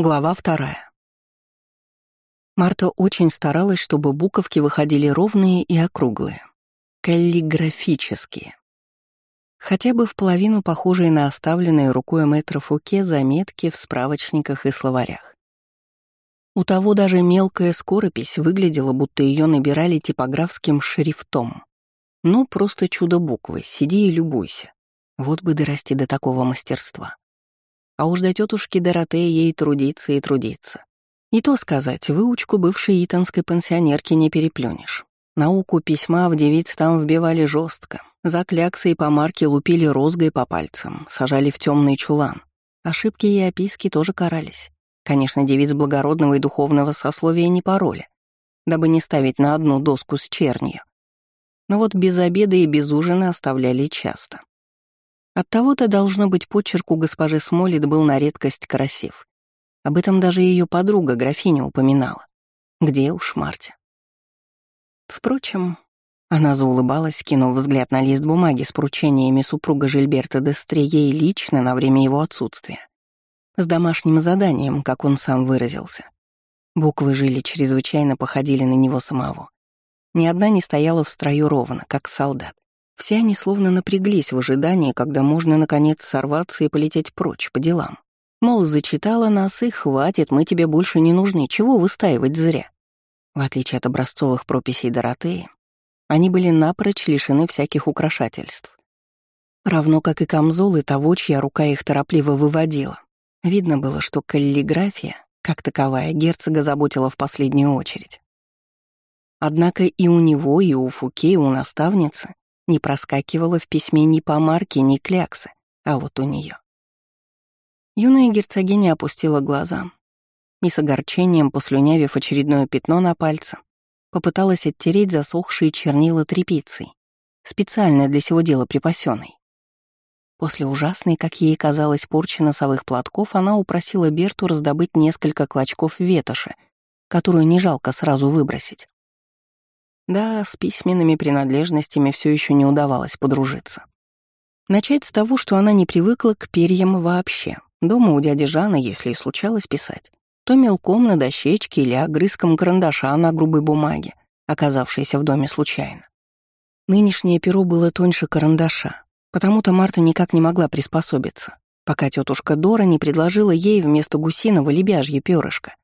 Глава вторая. Марта очень старалась, чтобы буковки выходили ровные и округлые, каллиграфические. Хотя бы в половину похожие на оставленные рукой мэтра Фуке заметки в справочниках и словарях. У того даже мелкая скоропись выглядела, будто ее набирали типографским шрифтом. Ну, просто чудо буквы, сиди и любуйся. Вот бы дорасти до такого мастерства. А уж до тетушки Доротеи ей трудиться и трудиться. И то сказать, выучку бывшей итонской пенсионерки не переплюнешь. Науку письма в девиц там вбивали жестко. За кляксы и помарки лупили розгой по пальцам, сажали в темный чулан. Ошибки и описки тоже карались. Конечно, девиц благородного и духовного сословия не пароли, дабы не ставить на одну доску с чернью. Но вот без обеда и без ужина оставляли часто. Оттого-то, должно быть, почерк у госпожи Смолит был на редкость красив. Об этом даже ее подруга, графиня, упоминала. Где уж Марти? Впрочем, она заулыбалась, кинув взгляд на лист бумаги с поручениями супруга Жильберта Дестре ей лично на время его отсутствия. С домашним заданием, как он сам выразился. Буквы жили чрезвычайно походили на него самого. Ни одна не стояла в строю ровно, как солдат. Все они словно напряглись в ожидании, когда можно наконец сорваться и полететь прочь по делам. Мол, зачитала нас и хватит, мы тебе больше не нужны, чего выстаивать зря. В отличие от образцовых прописей Доротеи, они были напрочь лишены всяких украшательств. Равно как и камзолы того, чья рука их торопливо выводила. Видно было, что каллиграфия, как таковая, герцога заботила в последнюю очередь. Однако и у него, и у Фуке, и у наставницы не проскакивало в письме ни помарки, ни кляксы, а вот у нее. Юная герцогиня опустила глаза и с огорчением, послюнявив очередное пятно на пальце, попыталась оттереть засохшие чернила тряпицей, специально для сего дела припасенной. После ужасной, как ей казалось, порчи носовых платков, она упросила Берту раздобыть несколько клочков ветоши, которую не жалко сразу выбросить. Да, с письменными принадлежностями все еще не удавалось подружиться. Начать с того, что она не привыкла к перьям вообще. Дома у дяди Жана, если и случалось писать, то мелком на дощечке или огрызком карандаша на грубой бумаге, оказавшейся в доме случайно. Нынешнее перо было тоньше карандаша, потому-то Марта никак не могла приспособиться, пока тетушка Дора не предложила ей вместо гусиного лебяжье перышко.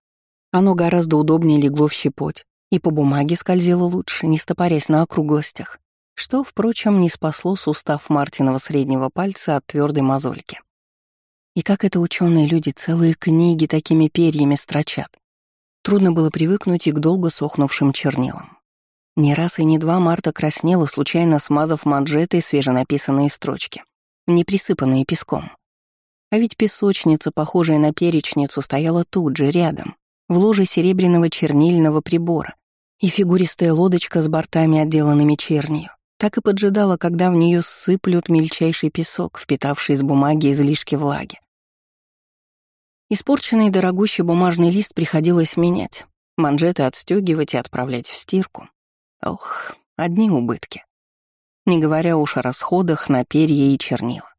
Оно гораздо удобнее легло в щепоть, и по бумаге скользило лучше, не стопорясь на округлостях, что, впрочем, не спасло сустав Мартиного среднего пальца от твердой мозольки. И как это ученые люди целые книги такими перьями строчат. Трудно было привыкнуть и к долго сохнувшим чернилам. Не раз и не два Марта краснела, случайно смазав манжетой свеженаписанные строчки, не присыпанные песком. А ведь песочница, похожая на перечницу, стояла тут же, рядом, в ложе серебряного чернильного прибора, и фигуристая лодочка с бортами, отделанными чернью, так и поджидала, когда в нее сыплют мельчайший песок, впитавший из бумаги излишки влаги. Испорченный дорогущий бумажный лист приходилось менять, манжеты отстегивать и отправлять в стирку. Ох, одни убытки. Не говоря уж о расходах на перья и чернила.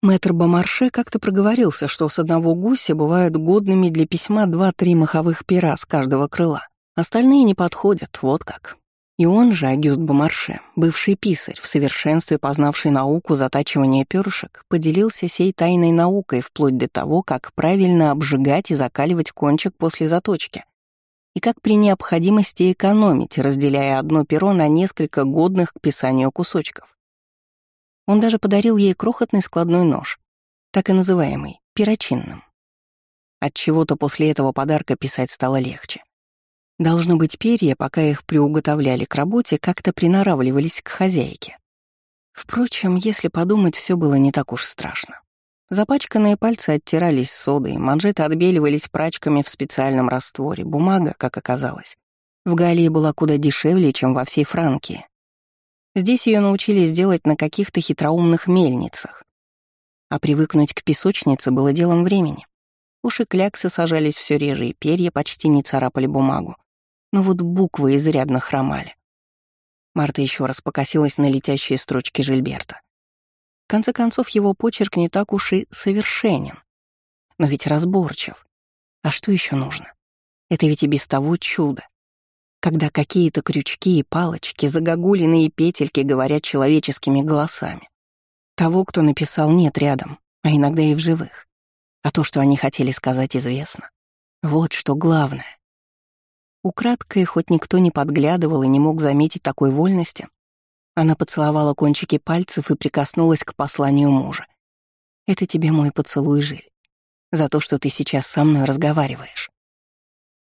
Мэтр Бомарше как-то проговорился, что с одного гуся бывают годными для письма два-три маховых пера с каждого крыла. Остальные не подходят, вот как. И он же, Агюст Бомарше, бывший писарь, в совершенстве познавший науку затачивания перышек, поделился сей тайной наукой вплоть до того, как правильно обжигать и закаливать кончик после заточки. И как при необходимости экономить, разделяя одно перо на несколько годных к писанию кусочков. Он даже подарил ей крохотный складной нож, так и называемый, перочинным. От чего-то после этого подарка писать стало легче. Должно быть, перья, пока их приуготовляли к работе, как-то приноравливались к хозяйке. Впрочем, если подумать, все было не так уж страшно. Запачканные пальцы оттирались содой, манжеты отбеливались прачками в специальном растворе, бумага, как оказалось. В Галлии была куда дешевле, чем во всей Франкии. Здесь ее научились делать на каких-то хитроумных мельницах. А привыкнуть к песочнице было делом времени. Уши кляксы сажались все реже, и перья почти не царапали бумагу. Но вот буквы изрядно хромали. Марта еще раз покосилась на летящие строчки Жильберта. В конце концов, его почерк не так уж и совершенен. но ведь разборчив. А что еще нужно? Это ведь и без того чудо. Когда какие-то крючки и палочки, загогулины петельки говорят человеческими голосами. Того, кто написал, нет рядом, а иногда и в живых. А то, что они хотели сказать, известно. Вот что главное. Украдкой, хоть никто не подглядывал и не мог заметить такой вольности, она поцеловала кончики пальцев и прикоснулась к посланию мужа. «Это тебе мой поцелуй, Жиль, за то, что ты сейчас со мной разговариваешь».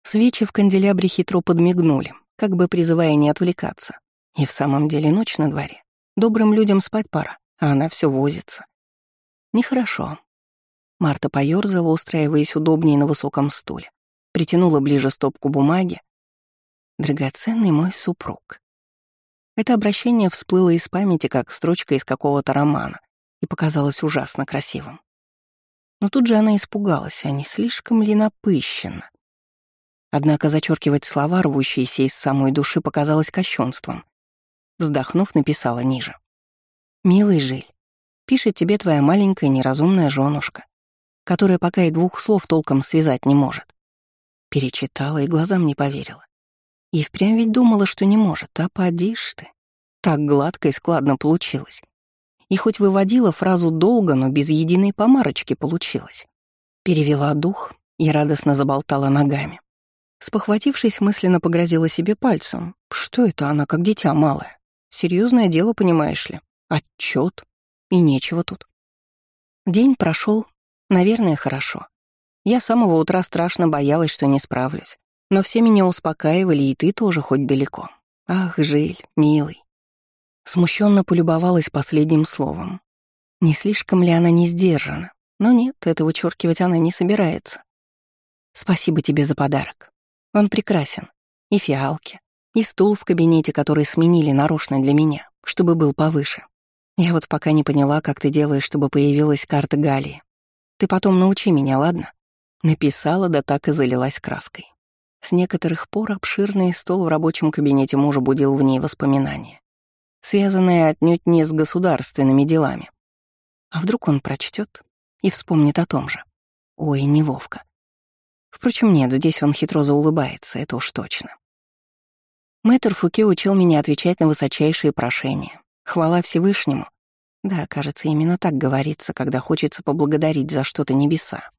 Свечи в канделябре хитро подмигнули, как бы призывая не отвлекаться. И в самом деле ночь на дворе. Добрым людям спать пора, а она все возится. Нехорошо. Марта поёрзала, устраиваясь удобнее на высоком стуле. Притянула ближе стопку бумаги. Драгоценный мой супруг. Это обращение всплыло из памяти, как строчка из какого-то романа, и показалось ужасно красивым. Но тут же она испугалась, а не слишком ли напыщенно. Однако зачеркивать слова, рвущиеся из самой души, показалось кощунством. Вздохнув, написала ниже. «Милый Жиль, пишет тебе твоя маленькая неразумная женушка, которая пока и двух слов толком связать не может». Перечитала и глазам не поверила. И впрямь ведь думала, что не может, а поди ты. Так гладко и складно получилось. И хоть выводила фразу долго, но без единой помарочки получилось. Перевела дух и радостно заболтала ногами. Спохватившись, мысленно погрозила себе пальцем. Что это она, как дитя малое? Серьезное дело, понимаешь ли. Отчет. И нечего тут. День прошел, наверное, хорошо. Я с самого утра страшно боялась, что не справлюсь. Но все меня успокаивали, и ты тоже хоть далеко. Ах, Жиль, милый. Смущенно полюбовалась последним словом. Не слишком ли она не сдержана? Но нет, этого вычеркивать она не собирается. Спасибо тебе за подарок. Он прекрасен. И фиалки, и стул в кабинете, который сменили нарочно для меня, чтобы был повыше. Я вот пока не поняла, как ты делаешь, чтобы появилась карта Галии. Ты потом научи меня, ладно? Написала, да так и залилась краской. С некоторых пор обширный стол в рабочем кабинете мужа будил в ней воспоминания, связанные отнюдь не с государственными делами. А вдруг он прочтет и вспомнит о том же? Ой, неловко. Впрочем, нет, здесь он хитро заулыбается, это уж точно. Мэтр Фуке учил меня отвечать на высочайшие прошения. Хвала Всевышнему. Да, кажется, именно так говорится, когда хочется поблагодарить за что-то небеса.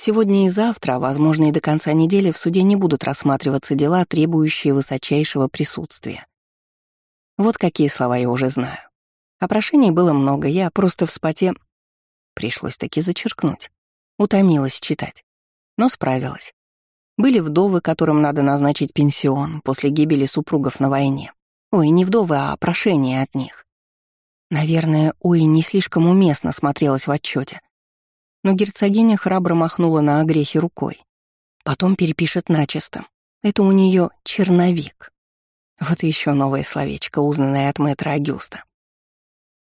Сегодня и завтра, а возможно и до конца недели, в суде не будут рассматриваться дела, требующие высочайшего присутствия. Вот какие слова я уже знаю. Опрошений было много, я просто в споте... Пришлось таки зачеркнуть. Утомилась читать. Но справилась. Были вдовы, которым надо назначить пенсион после гибели супругов на войне. Ой, не вдовы, а прошение от них. Наверное, ой, не слишком уместно смотрелось в отчете но герцогиня храбро махнула на огрехи рукой. Потом перепишет начисто. Это у нее черновик. Вот еще новое словечко, узнанное от мэтра Агюста.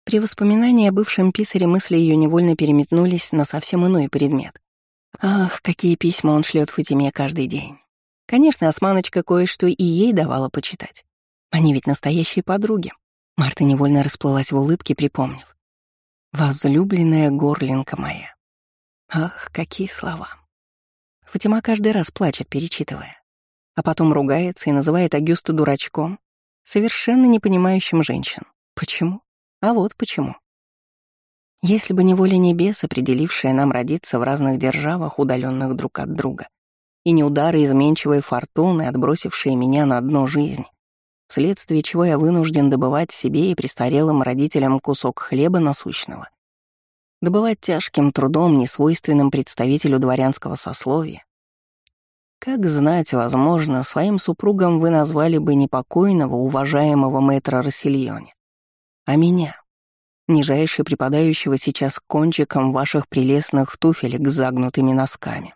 При воспоминании о бывшем писаре мысли ее невольно переметнулись на совсем иной предмет. Ах, какие письма он шлет Фатиме каждый день. Конечно, Османочка кое-что и ей давала почитать. Они ведь настоящие подруги. Марта невольно расплылась в улыбке, припомнив. «Возлюбленная горлинка моя». Ах, какие слова. Фатима каждый раз плачет, перечитывая, а потом ругается и называет Агюсту дурачком, совершенно не понимающим женщин. Почему? А вот почему. Если бы не воля небес, определившая нам родиться в разных державах, удаленных друг от друга, и не удары изменчивой фортуны, отбросившие меня на дно жизни, вследствие чего я вынужден добывать себе и престарелым родителям кусок хлеба насущного, добывать тяжким трудом, несвойственным представителю дворянского сословия. Как знать, возможно, своим супругом вы назвали бы непокойного, уважаемого мэтра Рассельоне, а меня, нижайше припадающего сейчас кончиком ваших прелестных туфелек с загнутыми носками.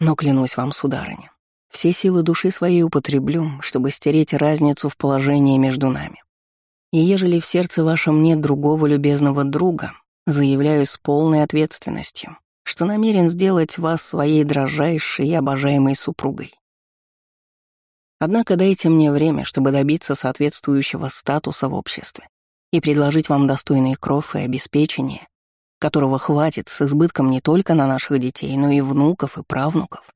Но клянусь вам, сударыня, все силы души своей употреблю, чтобы стереть разницу в положении между нами. И ежели в сердце вашем нет другого любезного друга, Заявляю с полной ответственностью, что намерен сделать вас своей дрожайшей и обожаемой супругой. Однако дайте мне время, чтобы добиться соответствующего статуса в обществе и предложить вам достойный кров и обеспечение, которого хватит с избытком не только на наших детей, но и внуков и правнуков.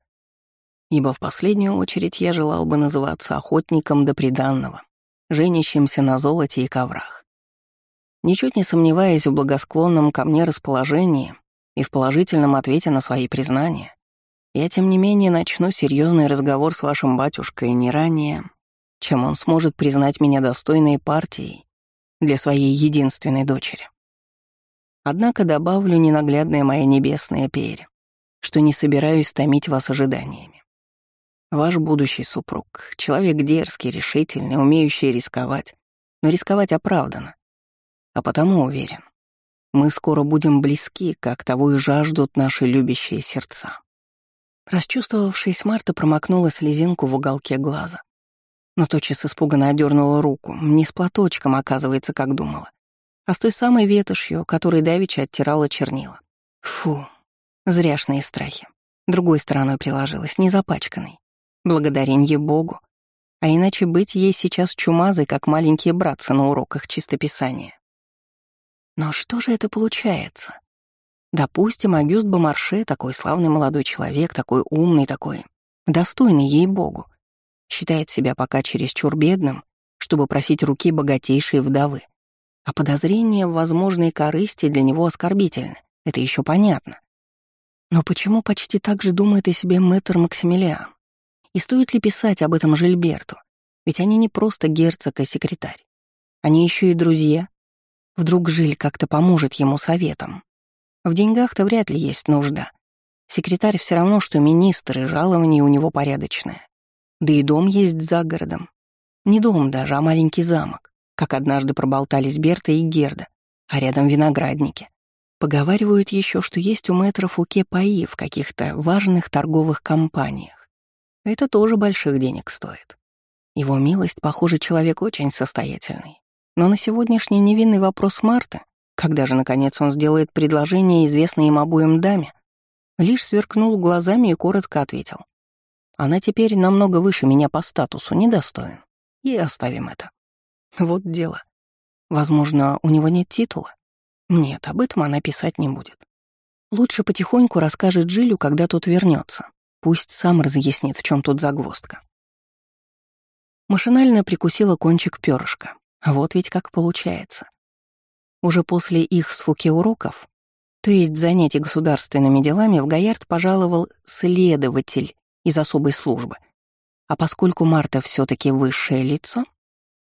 Ибо в последнюю очередь я желал бы называться охотником до приданного, женящимся на золоте и коврах. Ничуть не сомневаясь в благосклонном ко мне расположении и в положительном ответе на свои признания, я, тем не менее, начну серьезный разговор с вашим батюшкой не ранее, чем он сможет признать меня достойной партией для своей единственной дочери. Однако добавлю ненаглядная моя небесная перь, что не собираюсь томить вас ожиданиями. Ваш будущий супруг — человек дерзкий, решительный, умеющий рисковать, но рисковать оправданно. А потому уверен, мы скоро будем близки, как того и жаждут наши любящие сердца. Расчувствовавшись, Марта промокнула слезинку в уголке глаза. Но тотчас испуганно одернула руку, не с платочком, оказывается, как думала а с той самой ветошью, которой давеча оттирала чернила. Фу, зряшные страхи. Другой стороной приложилась, не запачканной. Благодаренье Богу. А иначе быть ей сейчас чумазой, как маленькие братцы на уроках чистописания. Но что же это получается? Допустим, Агюст Бомарше, такой славный молодой человек, такой умный, такой достойный ей-богу, считает себя пока чересчур бедным, чтобы просить руки богатейшей вдовы. А подозрения в возможной корысти для него оскорбительны. Это еще понятно. Но почему почти так же думает о себе мэтр Максимилиан? И стоит ли писать об этом Жильберту? Ведь они не просто герцог и секретарь. Они еще и друзья. Вдруг Жиль как-то поможет ему советом. В деньгах-то вряд ли есть нужда. Секретарь все равно, что министр, и жалование у него порядочное. Да и дом есть за городом. Не дом даже, а маленький замок как однажды проболтались Берта и Герда, а рядом виноградники. Поговаривают еще, что есть у мэтра Фуке паи в каких-то важных торговых компаниях. Это тоже больших денег стоит. Его милость, похоже, человек очень состоятельный. Но на сегодняшний невинный вопрос Марты, когда же, наконец, он сделает предложение известной им обоим даме, лишь сверкнул глазами и коротко ответил. Она теперь намного выше меня по статусу, недостоин. И оставим это. Вот дело. Возможно, у него нет титула. Нет, об этом она писать не будет. Лучше потихоньку расскажет Джилю, когда тот вернется. Пусть сам разъяснит, в чем тут загвоздка. Машинально прикусила кончик перышка. Вот ведь как получается. Уже после их с Фуке уроков, то есть занятий государственными делами, в Гаярд пожаловал следователь из особой службы. А поскольку Марта все таки высшее лицо,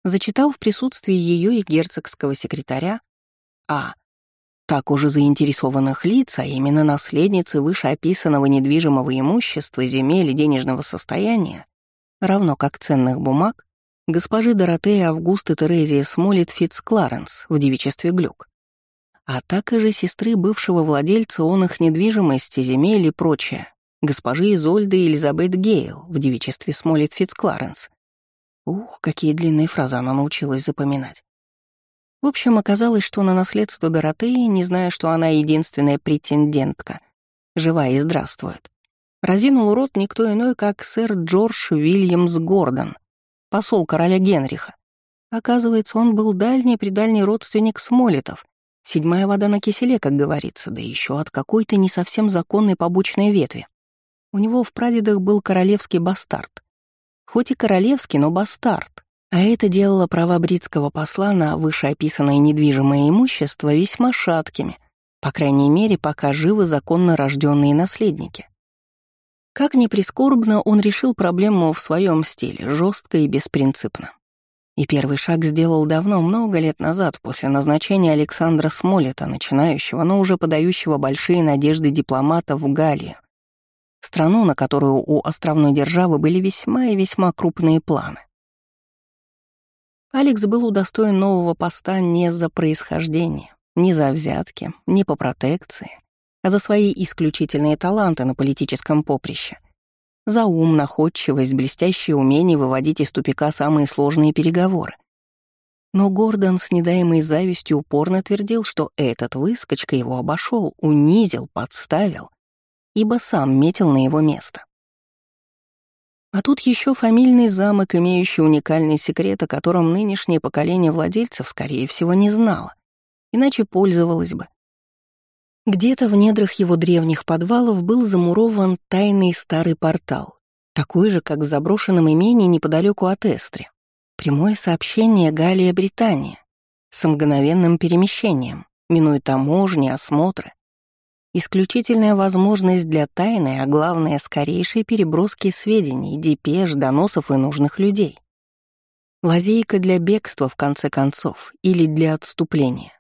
зачитал в присутствии ее и герцогского секретаря А. Так уже заинтересованных лиц, а именно наследницы вышеописанного недвижимого имущества, земель и денежного состояния, равно как ценных бумаг, госпожи Доротеи Августы Терезия Смолит Фитцкларенс в девичестве Глюк, а также сестры бывшего владельца он их недвижимости, земель и прочее, госпожи Изольды Элизабет Гейл в девичестве Смолит Фитцкларенс, Ух, какие длинные фразы она научилась запоминать. В общем, оказалось, что на наследство Доротеи, не зная, что она единственная претендентка, жива и здравствует, разинул рот никто иной, как сэр Джордж Вильямс Гордон, посол короля Генриха. Оказывается, он был дальний-предальний родственник Смолетов, седьмая вода на киселе, как говорится, да еще от какой-то не совсем законной побочной ветви. У него в прадедах был королевский бастард, Хоть и королевский, но бастард. А это делало права бритского посла на вышеописанное недвижимое имущество весьма шаткими, по крайней мере, пока живы законно рожденные наследники. Как ни прискорбно, он решил проблему в своем стиле, жестко и беспринципно. И первый шаг сделал давно, много лет назад, после назначения Александра Смолета, начинающего, но уже подающего большие надежды дипломата в Галлию, страну, на которую у островной державы были весьма и весьма крупные планы. Алекс был удостоен нового поста не за происхождение, не за взятки, не по протекции, за свои исключительные таланты на политическом поприще. За ум, находчивость, блестящее умение выводить из тупика самые сложные переговоры. Но Гордон с недаемой завистью упорно твердил, что этот выскочка его обошел, унизил, подставил, ибо сам метил на его место. А тут еще фамильный замок, имеющий уникальный секрет, о котором нынешнее поколение владельцев, скорее всего, не знало, иначе пользовалось бы. Где-то в недрах его древних подвалов был замурован тайный старый портал, такой же, как в заброшенном имении неподалеку от Эстри. Прямое сообщение Галия-Британия с мгновенным перемещением, минуя таможни, осмотры. Исключительная возможность для тайны, а главное, скорейшей переброски сведений, депеш, доносов и нужных людей. Лазейка для бегства, в конце концов, или для отступления.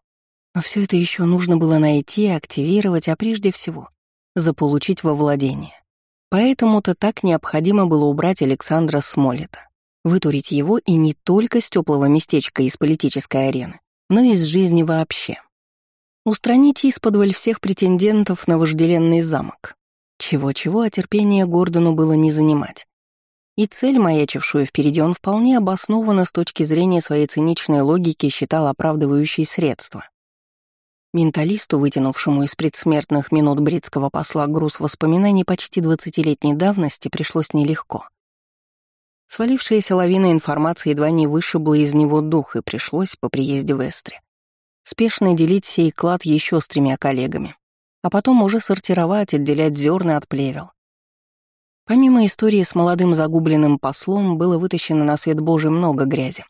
Но все это еще нужно было найти, активировать, а прежде всего заполучить во владение. Поэтому-то так необходимо было убрать Александра Смолета, вытурить его и не только с теплого местечка из политической арены, но и из жизни вообще. Устранить из-под всех претендентов на вожделенный замок. Чего-чего, а терпение Гордону было не занимать. И цель, маячившую впереди, он вполне обоснованно с точки зрения своей циничной логики считал оправдывающей средства. Менталисту, вытянувшему из предсмертных минут бритского посла груз воспоминаний почти двадцатилетней давности, пришлось нелегко. Свалившаяся лавина информации едва не вышибла из него дух, и пришлось, по приезде в Эстре, спешно делить сей клад еще с тремя коллегами, а потом уже сортировать, отделять зерна от плевел. Помимо истории с молодым загубленным послом, было вытащено на свет Божий много грязи.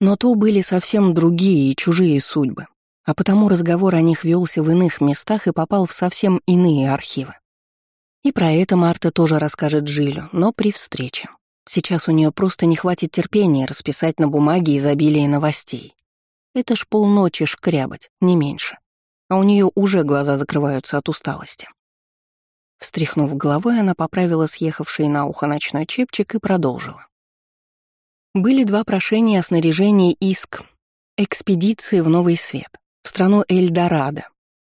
Но то были совсем другие и чужие судьбы, а потому разговор о них велся в иных местах и попал в совсем иные архивы. И про это Марта тоже расскажет Жилю, но при встрече. Сейчас у нее просто не хватит терпения расписать на бумаге изобилие новостей. Это ж полночи шкрябать, не меньше. А у нее уже глаза закрываются от усталости. Встряхнув головой, она поправила съехавший на ухо ночной чепчик и продолжила. Были два прошения о снаряжении иск экспедиции в Новый Свет в страну Эльдорадо.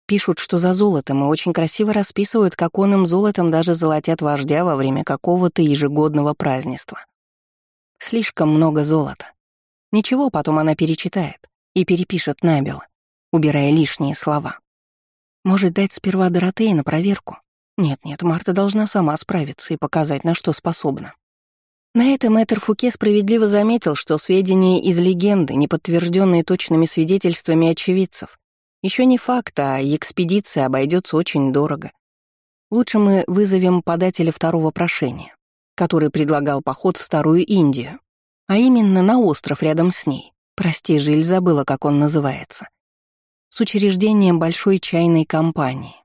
Пишут, что за золотом, и очень красиво расписывают, как он им золотом даже золотят вождя во время какого-то ежегодного празднества. Слишком много золота. Ничего, потом она перечитает и перепишет набело, убирая лишние слова. Может, дать сперва Доротея на проверку? Нет-нет, Марта должна сама справиться и показать, на что способна. На это мэтр Фуке справедливо заметил, что сведения из легенды, не подтвержденные точными свидетельствами очевидцев, еще не факт, а экспедиция обойдется очень дорого. Лучше мы вызовем подателя второго прошения, который предлагал поход в Старую Индию, а именно на остров рядом с ней. Прости, Жиль забыла, как он называется. С учреждением большой чайной компании.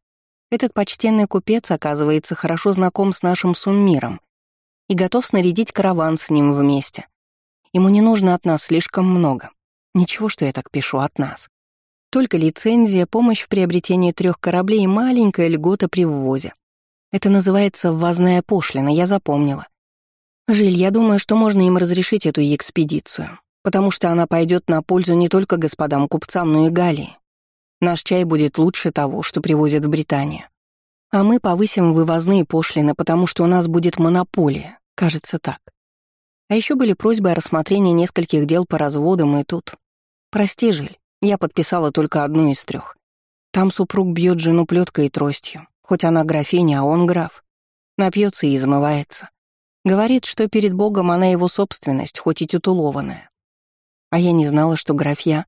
Этот почтенный купец, оказывается, хорошо знаком с нашим суммиром и готов снарядить караван с ним вместе. Ему не нужно от нас слишком много. Ничего, что я так пишу от нас. Только лицензия, помощь в приобретении трех кораблей и маленькая льгота при ввозе. Это называется ввозная пошлина, я запомнила. Жиль, я думаю, что можно им разрешить эту экспедицию, потому что она пойдет на пользу не только господам купцам, но и Галии. Наш чай будет лучше того, что привозят в Британию. А мы повысим вывозные пошлины, потому что у нас будет монополия, кажется так. А еще были просьбы о рассмотрении нескольких дел по разводам, и тут... Прости, Жиль, я подписала только одну из трех. Там супруг бьет жену плеткой и тростью, хоть она графиня, а он граф. Напьется и измывается. Говорит, что перед Богом она его собственность, хоть и титулованная. А я не знала, что графья...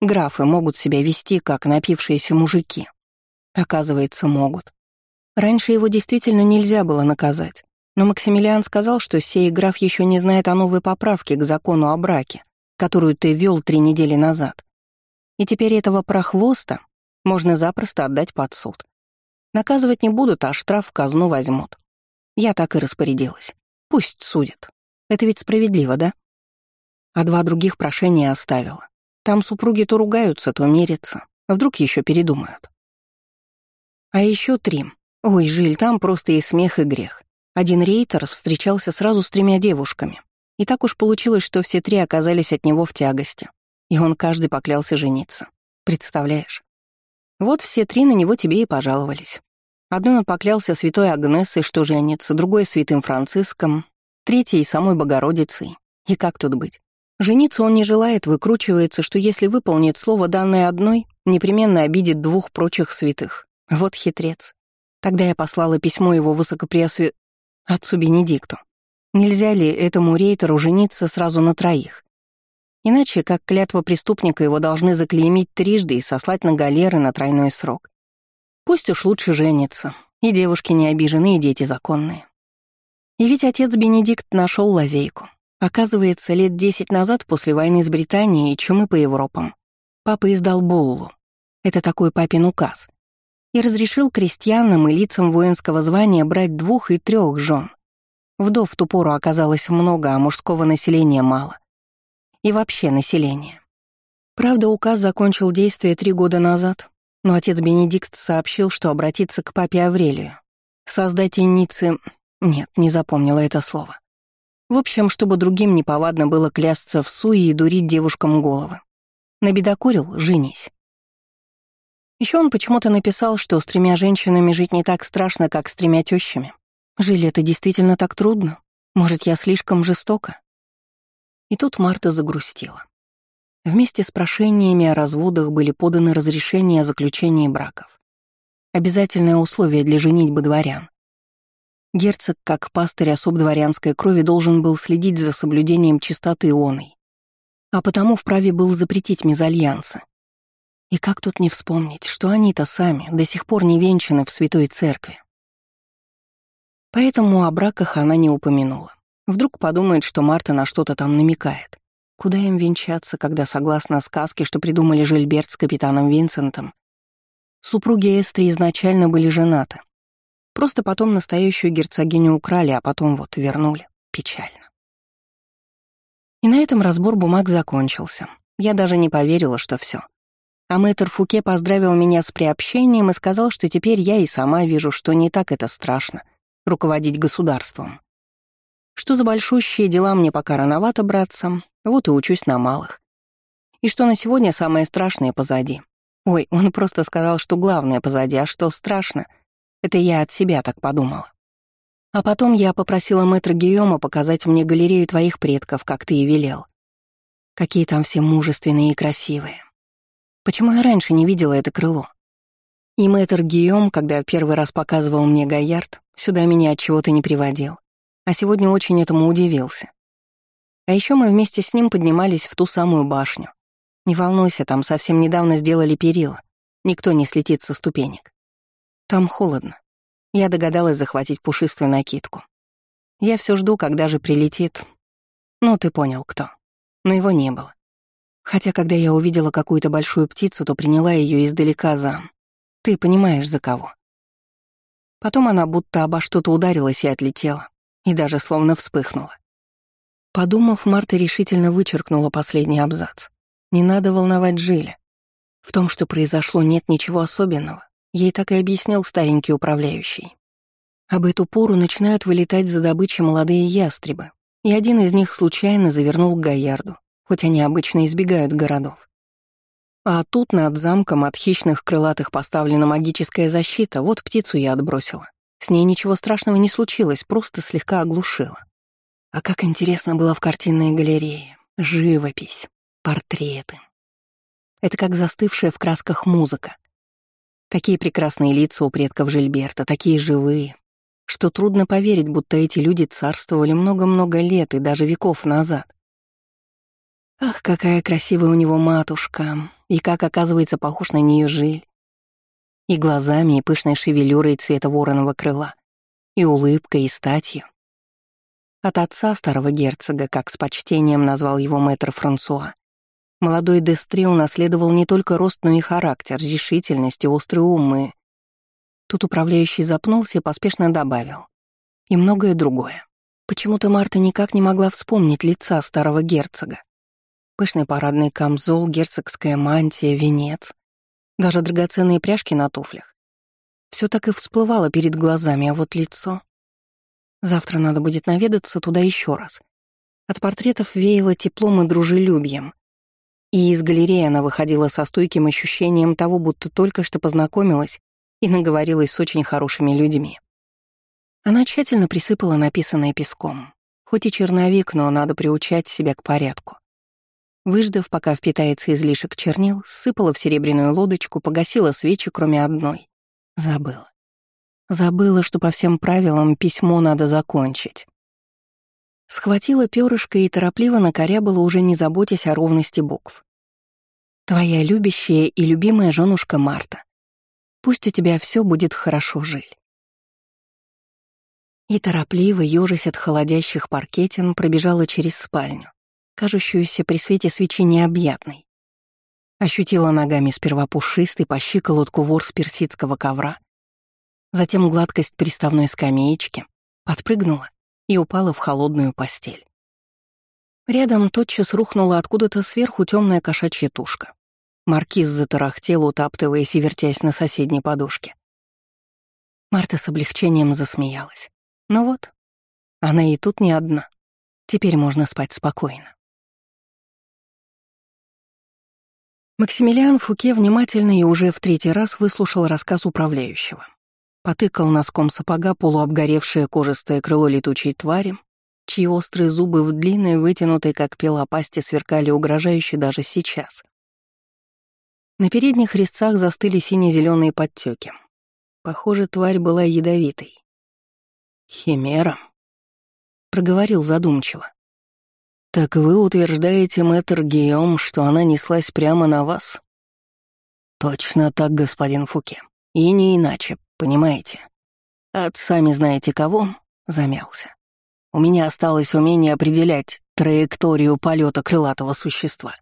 Графы могут себя вести, как напившиеся мужики. Оказывается, могут. Раньше его действительно нельзя было наказать, но Максимилиан сказал, что сей граф еще не знает о новой поправке к закону о браке, которую ты вел три недели назад. И теперь этого прохвоста можно запросто отдать под суд. Наказывать не будут, а штраф в казну возьмут. Я так и распорядилась. Пусть судят. Это ведь справедливо, да? А два других прошения оставила. Там супруги то ругаются, то мирятся. Вдруг еще передумают. А еще три. Ой, Жиль, там просто и смех, и грех. Один рейтер встречался сразу с тремя девушками. И так уж получилось, что все три оказались от него в тягости. И он каждый поклялся жениться. Представляешь? Вот все три на него тебе и пожаловались. Одной он поклялся святой Агнесой, что женится, другой — святым Франциском, третьей — самой Богородицей. И как тут быть? Жениться он не желает, выкручивается, что если выполнит слово, данное одной, непременно обидит двух прочих святых. Вот хитрец. Тогда я послала письмо его высокопреосве... отцу Бенедикту. Нельзя ли этому рейтеру жениться сразу на троих? Иначе, как клятва преступника, его должны заклеймить трижды и сослать на галеры на тройной срок. Пусть уж лучше женится, и девушки не обижены, и дети законные. И ведь отец Бенедикт нашел лазейку. Оказывается, лет десять назад после войны с Британией и чумы по Европам папа издал буллу. Это такой папин указ. И разрешил крестьянам и лицам воинского звания брать двух и трех жен. Вдов в ту пору оказалось много, а мужского населения мало. И вообще населения. Правда, указ закончил действие три года назад, но отец Бенедикт сообщил, что обратится к папе Аврелию, создательнице... Нет, не запомнила это слово. В общем, чтобы другим неповадно было клясться в суе и дурить девушкам головы. Набедокурил — женись. Еще он почему-то написал, что с тремя женщинами жить не так страшно, как с тремя тещами. Жили это действительно так трудно? Может, я слишком жестока? И тут Марта загрустила. Вместе с прошениями о разводах были поданы разрешения о заключении браков. Обязательное условие для женитьбы дворян. Герцог, как пастырь особ дворянской крови, должен был следить за соблюдением чистоты оной, а потому вправе был запретить мезальянсы. И как тут не вспомнить, что они-то сами до сих пор не венчаны в святой церкви. Поэтому о браках она не упомянула. Вдруг подумает, что Марта на что-то там намекает. Куда им венчаться, когда, согласно сказке, что придумали Жильберт с капитаном Винсентом, супруги Эстри изначально были женаты. Просто потом настоящую герцогиню украли, а потом вот вернули. Печально. И на этом разбор бумаг закончился. Я даже не поверила, что все. А мэтр Фуке поздравил меня с приобщением и сказал, что теперь я и сама вижу, что не так это страшно — руководить государством. Что за большущие дела мне пока рановато браться, вот и учусь на малых. И что на сегодня самое страшное позади. Ой, он просто сказал, что главное позади, а что страшно, это я от себя так подумала. А потом я попросила мэтра Гийома показать мне галерею твоих предков, как ты и велел. Какие там все мужественные и красивые. Почему я раньше не видела это крыло? И мэтр Гийом, когда первый раз показывал мне Гаярд, сюда меня от чего-то не приводил. А сегодня очень этому удивился. А еще мы вместе с ним поднимались в ту самую башню. Не волнуйся, там совсем недавно сделали перила. Никто не слетит со ступенек. Там холодно. Я догадалась захватить пушистую накидку. Я все жду, когда же прилетит. Ну, ты понял, кто. Но его не было. Хотя, когда я увидела какую-то большую птицу, то приняла ее издалека за... Ты понимаешь, за кого. Потом она будто обо что-то ударилась и отлетела, и даже словно вспыхнула. Подумав, Марта решительно вычеркнула последний абзац. Не надо волновать Джиля. В том, что произошло, нет ничего особенного. Ей так и объяснил старенький управляющий. Об эту пору начинают вылетать за добычей молодые ястребы, и один из них случайно завернул к Гаярду, хоть они обычно избегают городов. А тут над замком от хищных крылатых поставлена магическая защита, вот птицу я отбросила. С ней ничего страшного не случилось, просто слегка оглушила. А как интересно было в картинной галерее. Живопись, портреты. Это как застывшая в красках музыка. Такие прекрасные лица у предков Жильберта, такие живые, что трудно поверить, будто эти люди царствовали много-много лет и даже веков назад. Ах, какая красивая у него матушка, и как, оказывается, похож на нее Жиль. И глазами, и пышной шевелюрой цвета вороного крыла, и улыбкой, и статью. От отца старого герцога, как с почтением назвал его мэтр Франсуа, молодой Дестре унаследовал не только рост, но и характер, решительность и острый ум, и... Тут управляющий запнулся и поспешно добавил. И многое другое. Почему-то Марта никак не могла вспомнить лица старого герцога. Пышный парадный камзол, герцогская мантия, венец, даже драгоценные пряжки на туфлях. Все так и всплывало перед глазами, а вот лицо... Завтра надо будет наведаться туда еще раз. От портретов веяло теплом и дружелюбием. И из галереи она выходила со стойким ощущением того, будто только что познакомилась и наговорилась с очень хорошими людьми. Она тщательно присыпала написанное песком. Хоть и черновик, но надо приучать себя к порядку. Выждав, пока впитается излишек чернил, сыпала в серебряную лодочку, погасила свечи, кроме одной. Забыла. Забыла, что по всем правилам письмо надо закончить. Схватила перышко и торопливо накорябала, уже не заботясь о ровности букв. «Твоя любящая и любимая женушка Марта. Пусть у тебя все будет хорошо, Жиль. И торопливо, ежась от холодящих паркетин, пробежала через спальню, кажущуюся при свете свечи необъятной. Ощутила ногами сперва пушистый по щиколотку ворс персидского ковра, затем гладкость приставной скамеечки, подпрыгнула и упала в холодную постель. Рядом тотчас рухнула откуда-то сверху темная кошачья тушка. Маркиз затарахтел, утаптываясь и вертясь на соседней подушке. Марта с облегчением засмеялась. Ну вот, она и тут не одна. Теперь можно спать спокойно. Максимилиан Фуке внимательно и уже в третий раз выслушал рассказ управляющего. Потыкал носком сапога полуобгоревшее кожистое крыло летучей твари, чьи острые зубы в длинной, вытянутой, как пила пасти, сверкали угрожающе даже сейчас. На передних резцах застыли сине-зеленые подтеки. Похоже, тварь была ядовитой. «Химера?» — проговорил задумчиво. «Так вы утверждаете, мэтр Гийом, что она неслась прямо на вас?» «Точно так, господин Фуке. И не иначе, понимаете? От сами знаете кого?» — замялся. «У меня осталось умение определять траекторию полета крылатого существа.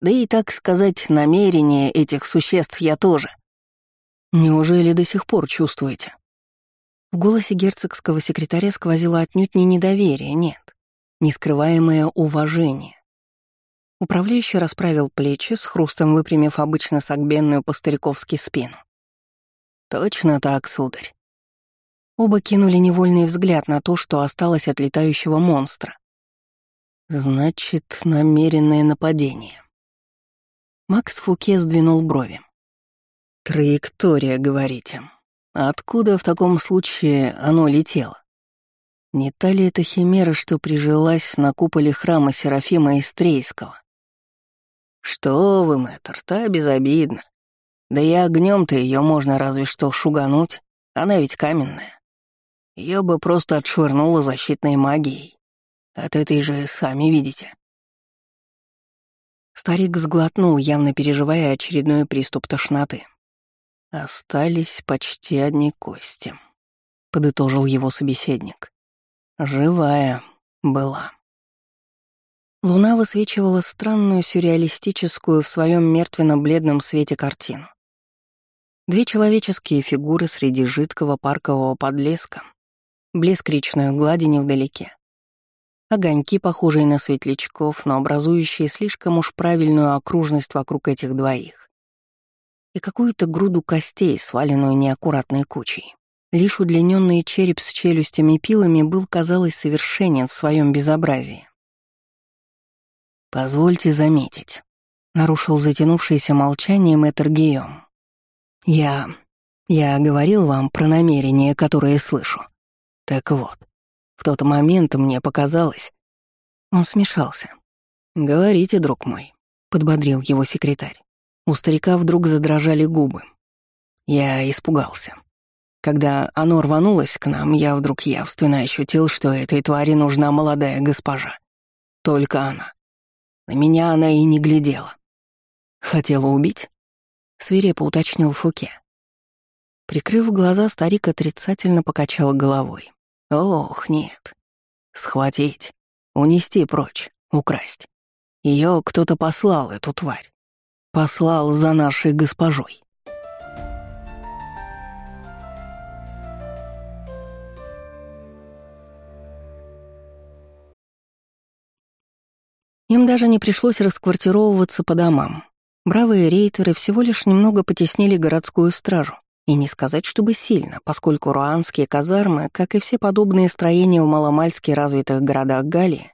Да и, так сказать, намерения этих существ я тоже. Неужели до сих пор чувствуете? В голосе герцогского секретаря сквозило отнюдь не недоверие, нет, нескрываемое уважение. Управляющий расправил плечи, с хрустом выпрямив обычно согбенную по-стариковски спину. «Точно так, сударь». Оба кинули невольный взгляд на то, что осталось от летающего монстра. «Значит, намеренное нападение». Макс Фуке сдвинул брови. «Траектория, говорите. Откуда в таком случае оно летело? Не та ли это химера, что прижилась на куполе храма Серафима Истрейского? Что вы, мэтр, та безобидна. Да и огнем то ее можно разве что шугануть, она ведь каменная. Ее бы просто отшвырнуло защитной магией. От этой же сами видите. Старик сглотнул, явно переживая очередной приступ тошноты. «Остались почти одни кости», — подытожил его собеседник. «Живая была». Луна высвечивала странную сюрреалистическую в своем мертвенно-бледном свете картину. Две человеческие фигуры среди жидкого паркового подлеска, блеск речной глади невдалеке, огоньки, похожие на светлячков, но образующие слишком уж правильную окружность вокруг этих двоих. И какую-то груду костей, сваленную неаккуратной кучей. Лишь удлиненный череп с челюстями-пилами был, казалось, совершенен в своем безобразии. «Позвольте заметить», — нарушил затянувшееся молчание мэтр Гийом. «Я... я говорил вам про намерения, которые слышу. Так вот, в тот момент мне показалось... Он смешался. «Говорите, друг мой», — подбодрил его секретарь. У старика вдруг задрожали губы. Я испугался. Когда оно рванулось к нам, я вдруг явственно ощутил, что этой твари нужна молодая госпожа. Только она. На меня она и не глядела. Хотела убить? Свирепо уточнил Фуке. Прикрыв глаза, старик отрицательно покачал головой. Ох, нет. Схватить, унести прочь, украсть. Ее кто-то послал, эту тварь. Послал за нашей госпожой. Им даже не пришлось расквартировываться по домам. Бравые рейтеры всего лишь немного потеснили городскую стражу, и не сказать, чтобы сильно, поскольку руанские казармы, как и все подобные строения в маломальски развитых городах Галлии,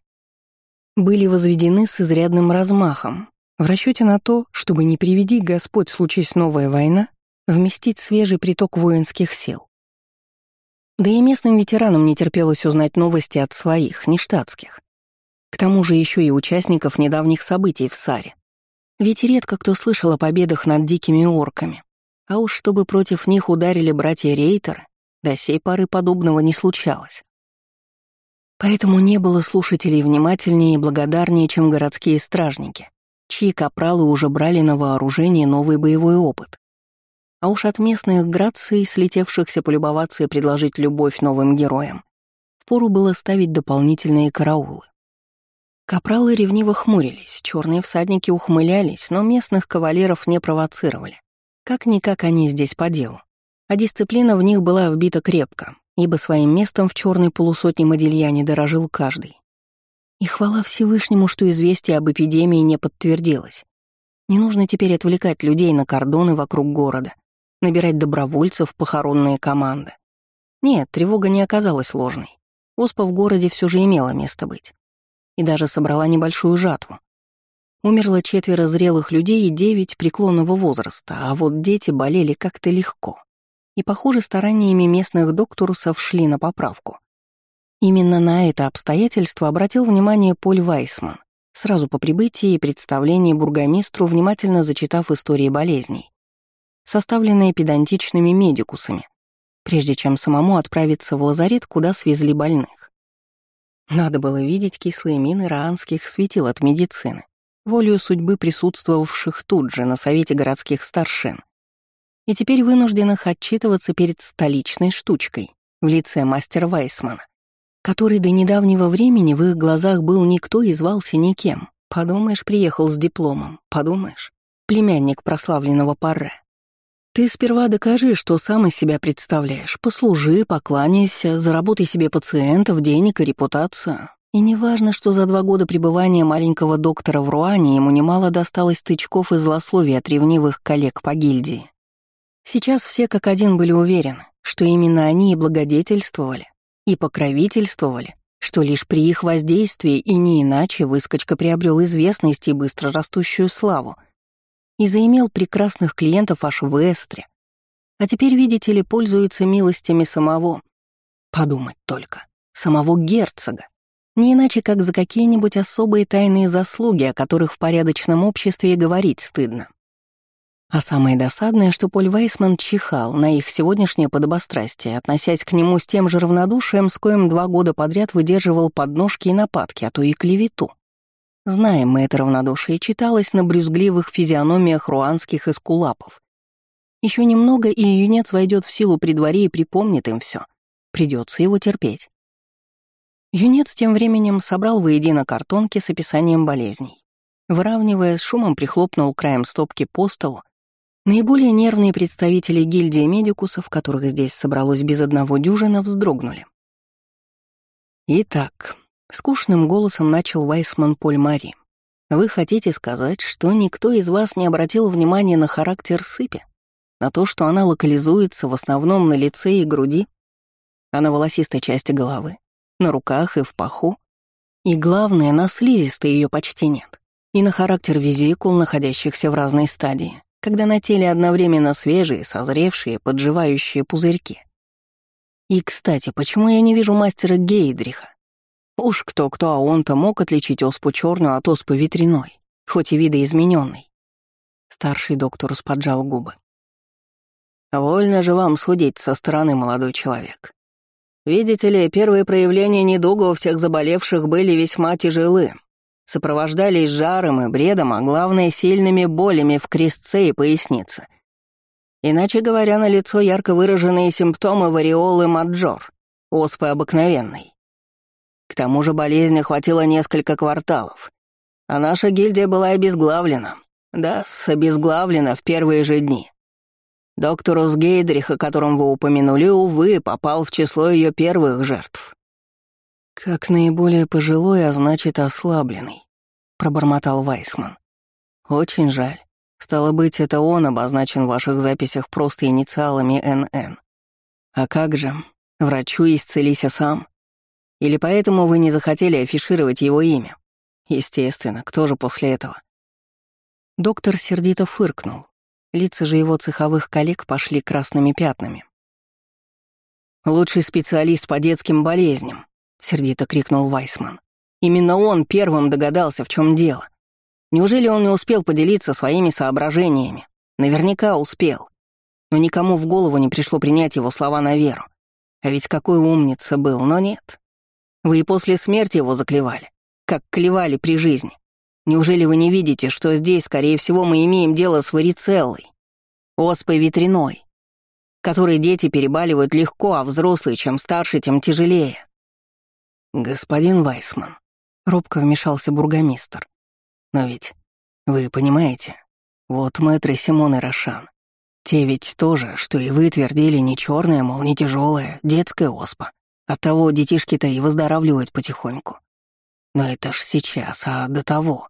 были возведены с изрядным размахом, в расчете на то, чтобы не приведи Господь случись новая война, вместить свежий приток воинских сил. Да и местным ветеранам не терпелось узнать новости от своих, не штатских. К тому же еще и участников недавних событий в Саре. Ведь редко кто слышал о победах над дикими орками, а уж чтобы против них ударили братья Рейтеры, до сей поры подобного не случалось. Поэтому не было слушателей внимательнее и благодарнее, чем городские стражники, чьи капралы уже брали на вооружение новый боевой опыт. А уж от местных граций, слетевшихся полюбоваться и предложить любовь новым героям, впору было ставить дополнительные караулы. Капралы ревниво хмурились, черные всадники ухмылялись, но местных кавалеров не провоцировали. Как-никак они здесь по делу. А дисциплина в них была вбита крепко, ибо своим местом в черной полусотне Модильяне дорожил каждый. И хвала Всевышнему, что известие об эпидемии не подтвердилось. Не нужно теперь отвлекать людей на кордоны вокруг города, набирать добровольцев похоронные команды. Нет, тревога не оказалась ложной. Оспа в городе все же имела место быть. И даже собрала небольшую жатву. Умерло четверо зрелых людей и девять преклонного возраста, а вот дети болели как-то легко. И, похоже, стараниями местных докторусов шли на поправку. Именно на это обстоятельство обратил внимание Поль Вайсман, сразу по прибытии и представлении бургомистру, внимательно зачитав истории болезней составленные педантичными медикусами, прежде чем самому отправиться в лазарет, куда свезли больных. Надо было видеть кислые мины раанских светил от медицины, волею судьбы присутствовавших тут же на совете городских старшин, и теперь вынужденных отчитываться перед столичной штучкой в лице мастера Вайсмана, который до недавнего времени в их глазах был никто и звался никем. Подумаешь, приехал с дипломом, подумаешь, племянник прославленного Парре. Ты сперва докажи, что сам из себя представляешь. Послужи, покланяйся, заработай себе пациентов, денег и репутацию. И неважно, что за два года пребывания маленького доктора в Руане ему немало досталось тычков и злословий от ревнивых коллег по гильдии. Сейчас все как один были уверены, что именно они и благодетельствовали, и покровительствовали, что лишь при их воздействии и не иначе выскочка приобрел известность и быстро растущую славу — и заимел прекрасных клиентов аж в Эстре. А теперь, видите ли, пользуется милостями самого, подумать только, самого герцога. Не иначе, как за какие-нибудь особые тайные заслуги, о которых в порядочном обществе и говорить стыдно. А самое досадное, что Поль Вейсман чихал на их сегодняшнее подобострастие, относясь к нему с тем же равнодушием, с коим два года подряд выдерживал подножки и нападки, а то и клевету. Знаем мы это равнодушие, читалось на брюзгливых физиономиях руанских эскулапов. Еще немного, и юнец войдет в силу при дворе и припомнит им все. Придется его терпеть. Юнец тем временем собрал воедино картонки с описанием болезней. Выравнивая, с шумом прихлопнул краем стопки по столу. Наиболее нервные представители гильдии медикусов, которых здесь собралось без одного дюжина, вздрогнули. Итак, Скучным голосом начал Вайсман Поль Мари. «Вы хотите сказать, что никто из вас не обратил внимания на характер сыпи? На то, что она локализуется в основном на лице и груди? А на волосистой части головы? На руках и в паху? И главное, на слизистой ее почти нет. И на характер визикул, находящихся в разной стадии, когда на теле одновременно свежие, созревшие, подживающие пузырьки. И, кстати, почему я не вижу мастера Гейдриха? Уж кто-кто, а он-то мог отличить оспу черную от оспы ветряной, хоть и видоизмененной. Старший доктор споджал губы. «Вольно же вам судить со стороны, молодой человек. Видите ли, первые проявления недуга у всех заболевших были весьма тяжелы, сопровождались жаром и бредом, а главное — сильными болями в крестце и пояснице. Иначе говоря, на лицо ярко выраженные симптомы вариолы маджор, оспы обыкновенной. К тому же болезни хватило несколько кварталов. А наша гильдия была обезглавлена. Да, обезглавлена в первые же дни. Докторус Гейдрих, о котором вы упомянули, увы, попал в число ее первых жертв. «Как наиболее пожилой, а значит ослабленный», — пробормотал Вайсман. «Очень жаль. Стало быть, это он обозначен в ваших записях просто инициалами НН. А как же? Врачу исцелися сам?» Или поэтому вы не захотели афишировать его имя? Естественно, кто же после этого? Доктор сердито фыркнул. Лица же его цеховых коллег пошли красными пятнами. «Лучший специалист по детским болезням», — сердито крикнул Вайсман. «Именно он первым догадался, в чем дело. Неужели он не успел поделиться своими соображениями? Наверняка успел. Но никому в голову не пришло принять его слова на веру. А ведь какой умница был, но нет. Вы и после смерти его заклевали, как клевали при жизни. Неужели вы не видите, что здесь, скорее всего, мы имеем дело с варицеллой? оспой ветряной, которой дети перебаливают легко, а взрослые, чем старше, тем тяжелее. Господин Вайсман, робко вмешался бургомистр. Но ведь, вы понимаете, вот мэтры Симон и Рошан. Те ведь тоже, что и вы твердили, не черная, мол, не тяжелая, детская оспа. Оттого детишки-то и выздоравливают потихоньку. Но это ж сейчас, а до того.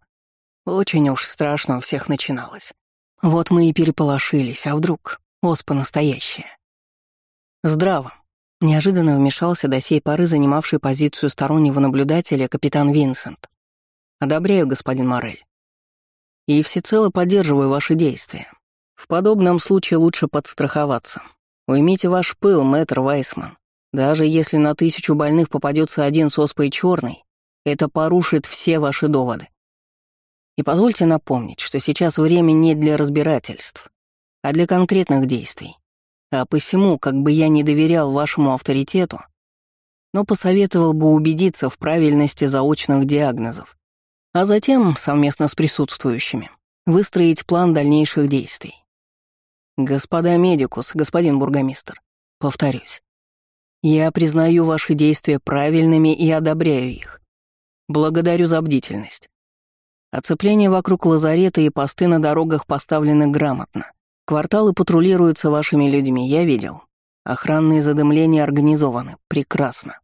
Очень уж страшно у всех начиналось. Вот мы и переполошились, а вдруг оспа настоящая? Здраво. Неожиданно вмешался до сей поры занимавший позицию стороннего наблюдателя капитан Винсент. «Одобряю, господин Морель. И всецело поддерживаю ваши действия. В подобном случае лучше подстраховаться. Уймите ваш пыл, мэтр Вайсман. Даже если на тысячу больных попадется один с оспой черный, это порушит все ваши доводы. И позвольте напомнить, что сейчас время не для разбирательств, а для конкретных действий. А посему, как бы я не доверял вашему авторитету, но посоветовал бы убедиться в правильности заочных диагнозов, а затем, совместно с присутствующими, выстроить план дальнейших действий. Господа медикус, господин бургомистр, повторюсь, я признаю ваши действия правильными и одобряю их. Благодарю за бдительность. Оцепление вокруг лазарета и посты на дорогах поставлены грамотно. Кварталы патрулируются вашими людьми, я видел. Охранные задымления организованы. Прекрасно.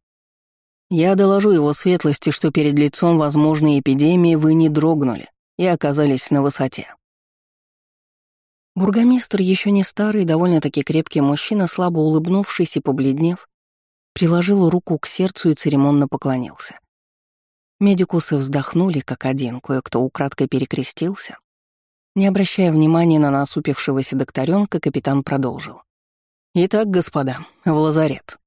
Я доложу его светлости, что перед лицом возможной эпидемии вы не дрогнули и оказались на высоте. Бургомистр, еще не старый, довольно-таки крепкий мужчина, слабо улыбнувшись и побледнев, приложил руку к сердцу и церемонно поклонился. Медикусы вздохнули, как один, кое-кто украдкой перекрестился. Не обращая внимания на насупившегося докторенка, капитан продолжил. «Итак, господа, в лазарет».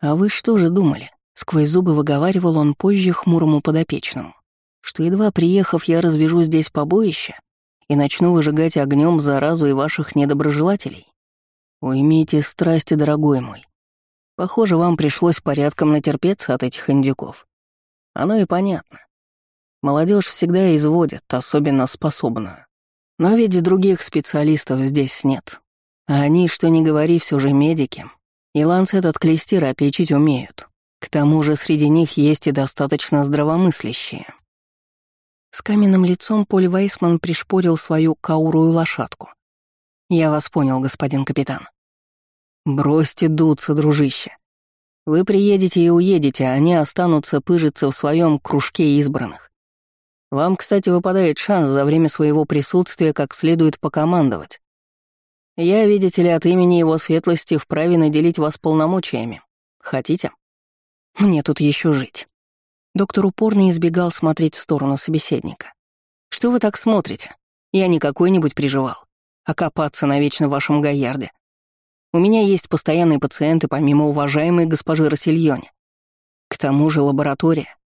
«А вы что же думали?» — сквозь зубы выговаривал он позже хмурому подопечному. «Что едва приехав, я развяжу здесь побоище и начну выжигать огнем заразу и ваших недоброжелателей? Уймите страсти, дорогой мой. Похоже, вам пришлось порядком натерпеться от этих индюков. Оно и понятно. Молодежь всегда изводят, особенно способную. Но ведь других специалистов здесь нет. А они, что ни говори, все же медики. И ланцет от клестира отличить умеют. К тому же среди них есть и достаточно здравомыслящие. С каменным лицом Поль Вейсман пришпорил свою каурую лошадку. «Я вас понял, господин капитан». «Бросьте дуться, дружище. Вы приедете и уедете, а они останутся пыжиться в своем кружке избранных. Вам, кстати, выпадает шанс за время своего присутствия как следует покомандовать. Я, видите ли, от имени его светлости вправе наделить вас полномочиями. Хотите? Мне тут еще жить. Доктор упорно избегал смотреть в сторону собеседника. Что вы так смотрите? Я не какой-нибудь приживал, а копаться навечно в вашем Гаярде. У меня есть постоянные пациенты помимо уважаемой госпожи Рассельоне. К тому же лаборатория.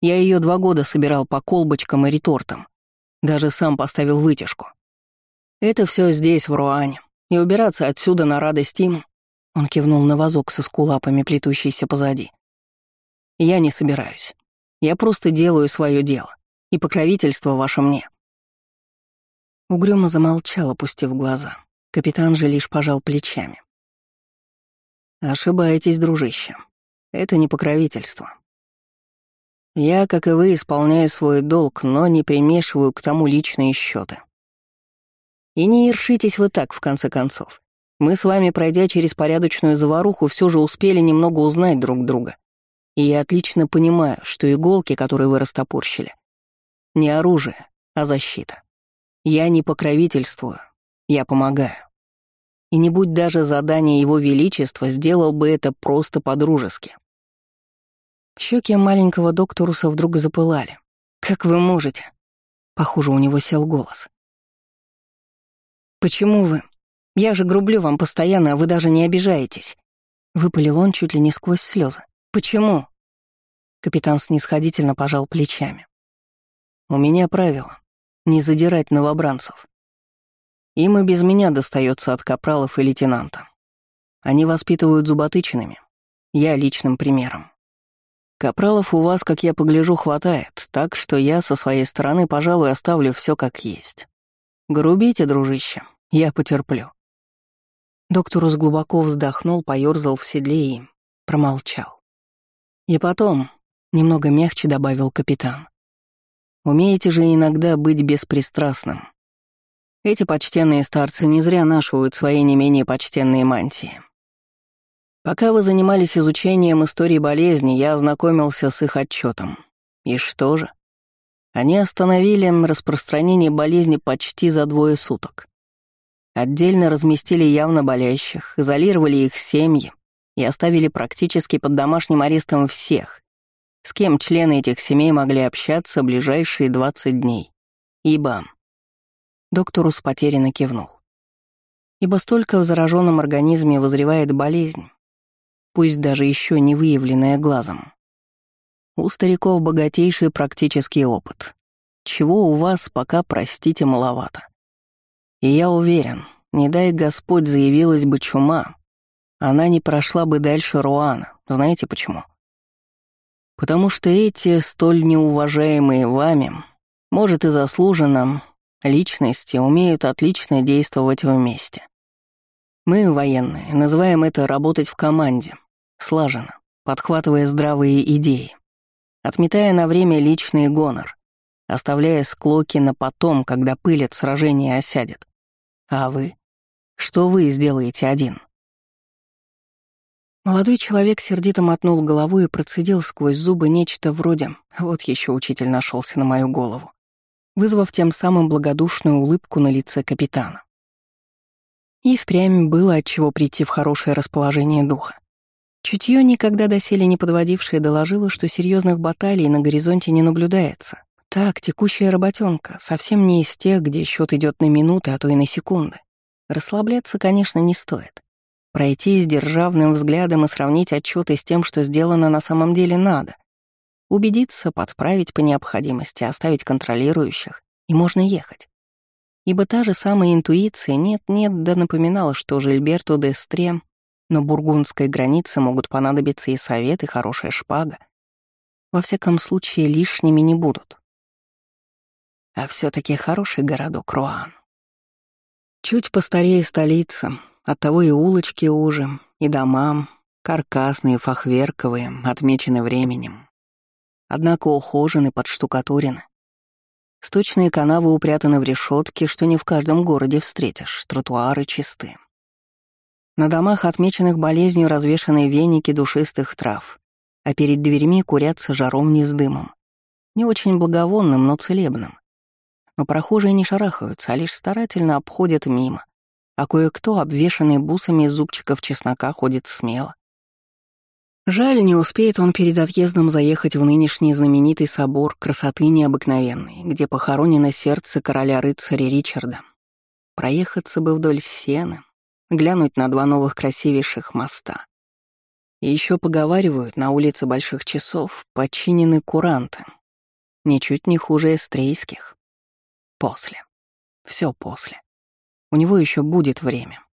Я ее два года собирал по колбочкам и ретортам. Даже сам поставил вытяжку. Это все здесь, в Руане. И убираться отсюда на радость им... Он кивнул на вазок со скулапами, плетущийся позади. Я не собираюсь. Я просто делаю свое дело. И покровительство ваше мне. Угрюмо замолчал, опустив глаза. Капитан же лишь пожал плечами. Ошибаетесь, дружище. Это не покровительство. Я, как и вы, исполняю свой долг, но не примешиваю к тому личные счеты. И не ершитесь вы так, в конце концов. Мы с вами, пройдя через порядочную заваруху, все же успели немного узнать друг друга. И я отлично понимаю, что иголки, которые вы растопорщили, не оружие, а защита. Я не покровительствую, я помогаю. И не будь даже задания Его Величества, сделал бы это просто по-дружески. Щеки маленького докторуса вдруг запылали. «Как вы можете?» Похоже, у него сел голос. «Почему вы? Я же грублю вам постоянно, а вы даже не обижаетесь». Выпалил он чуть ли не сквозь слезы. «Почему?» Капитан снисходительно пожал плечами. «У меня правило — не задирать новобранцев. Им и без меня достается от капралов и лейтенанта. Они воспитывают зуботычинами. Я личным примером. Капралов у вас, как я погляжу, хватает, так что я со своей стороны, пожалуй, оставлю все как есть. Грубите, дружище, Я потерплю». Докторус глубоко вздохнул, поёрзал в седле и промолчал. «И потом», — немного мягче добавил капитан, «умеете же иногда быть беспристрастным. Эти почтенные старцы не зря нашивают свои не менее почтенные мантии. Пока вы занимались изучением истории болезни, я ознакомился с их отчетом. И что же? Они остановили распространение болезни почти за двое суток. Отдельно разместили явно болящих, изолировали их семьи и оставили практически под домашним арестом всех, с кем члены этих семей могли общаться ближайшие 20 дней. Ибо... Докторус потерянно кивнул. Ибо столько в зараженном организме возревает болезнь, пусть даже еще не выявленная глазом. У стариков богатейший практический опыт, чего у вас пока, простите, маловато. И я уверен, не дай Господь заявилась бы чума, она не прошла бы дальше Руана. Знаете почему? Потому что эти, столь неуважаемые вами, может и заслуженно, личности умеют отлично действовать вместе. Мы, военные, называем это «работать в команде», слаженно, подхватывая здравые идеи, отметая на время личный гонор, оставляя склоки на потом, когда пыль от сражения осядет. А вы? Что вы сделаете один? Молодой человек сердито мотнул головой и процедил сквозь зубы нечто вроде «вот еще учитель нашелся на мою голову», вызвав тем самым благодушную улыбку на лице капитана. И впрямь было от чего прийти в хорошее расположение духа. Чутье, никогда доселе не подводившее, доложило, что серьезных баталий на горизонте не наблюдается. Так, текущая работенка, совсем не из тех, где счет идет на минуты, а то и на секунды. Расслабляться, конечно, не стоит. Пройти с державным взглядом и сравнить отчеты с тем, что сделано на самом деле надо. Убедиться, подправить по необходимости, оставить контролирующих, и можно ехать. Ибо та же самая интуиция нет-нет да напоминала, что Жильберту де Стрем на бургундской границе могут понадобиться и совет, и хорошая шпага. Во всяком случае, лишними не будут. А все таки хороший городок Руан. Чуть постарее столица, оттого и улочки уже, и дома, каркасные, фахверковые, отмечены временем. Однако ухожены, подштукатурены. Сточные канавы упрятаны в решетки, что не в каждом городе встретишь, тротуары чисты. На домах, отмеченных болезнью, развешаны веники душистых трав, а перед дверьми курятся жаровни с дымом. Не очень благовонным, но целебным. Но прохожие не шарахаются, а лишь старательно обходят мимо, а кое-кто, обвешанный бусами из зубчиков чеснока, ходит смело. Жаль, не успеет он перед отъездом заехать в нынешний знаменитый собор красоты необыкновенной, где похоронено сердце короля-рыцаря Ричарда. Проехаться бы вдоль сены, глянуть на два новых красивейших моста. И еще поговаривают, на улице Больших Часов подчинены куранты. Ничуть не хуже эстрейских. После. Все после. У него еще будет время.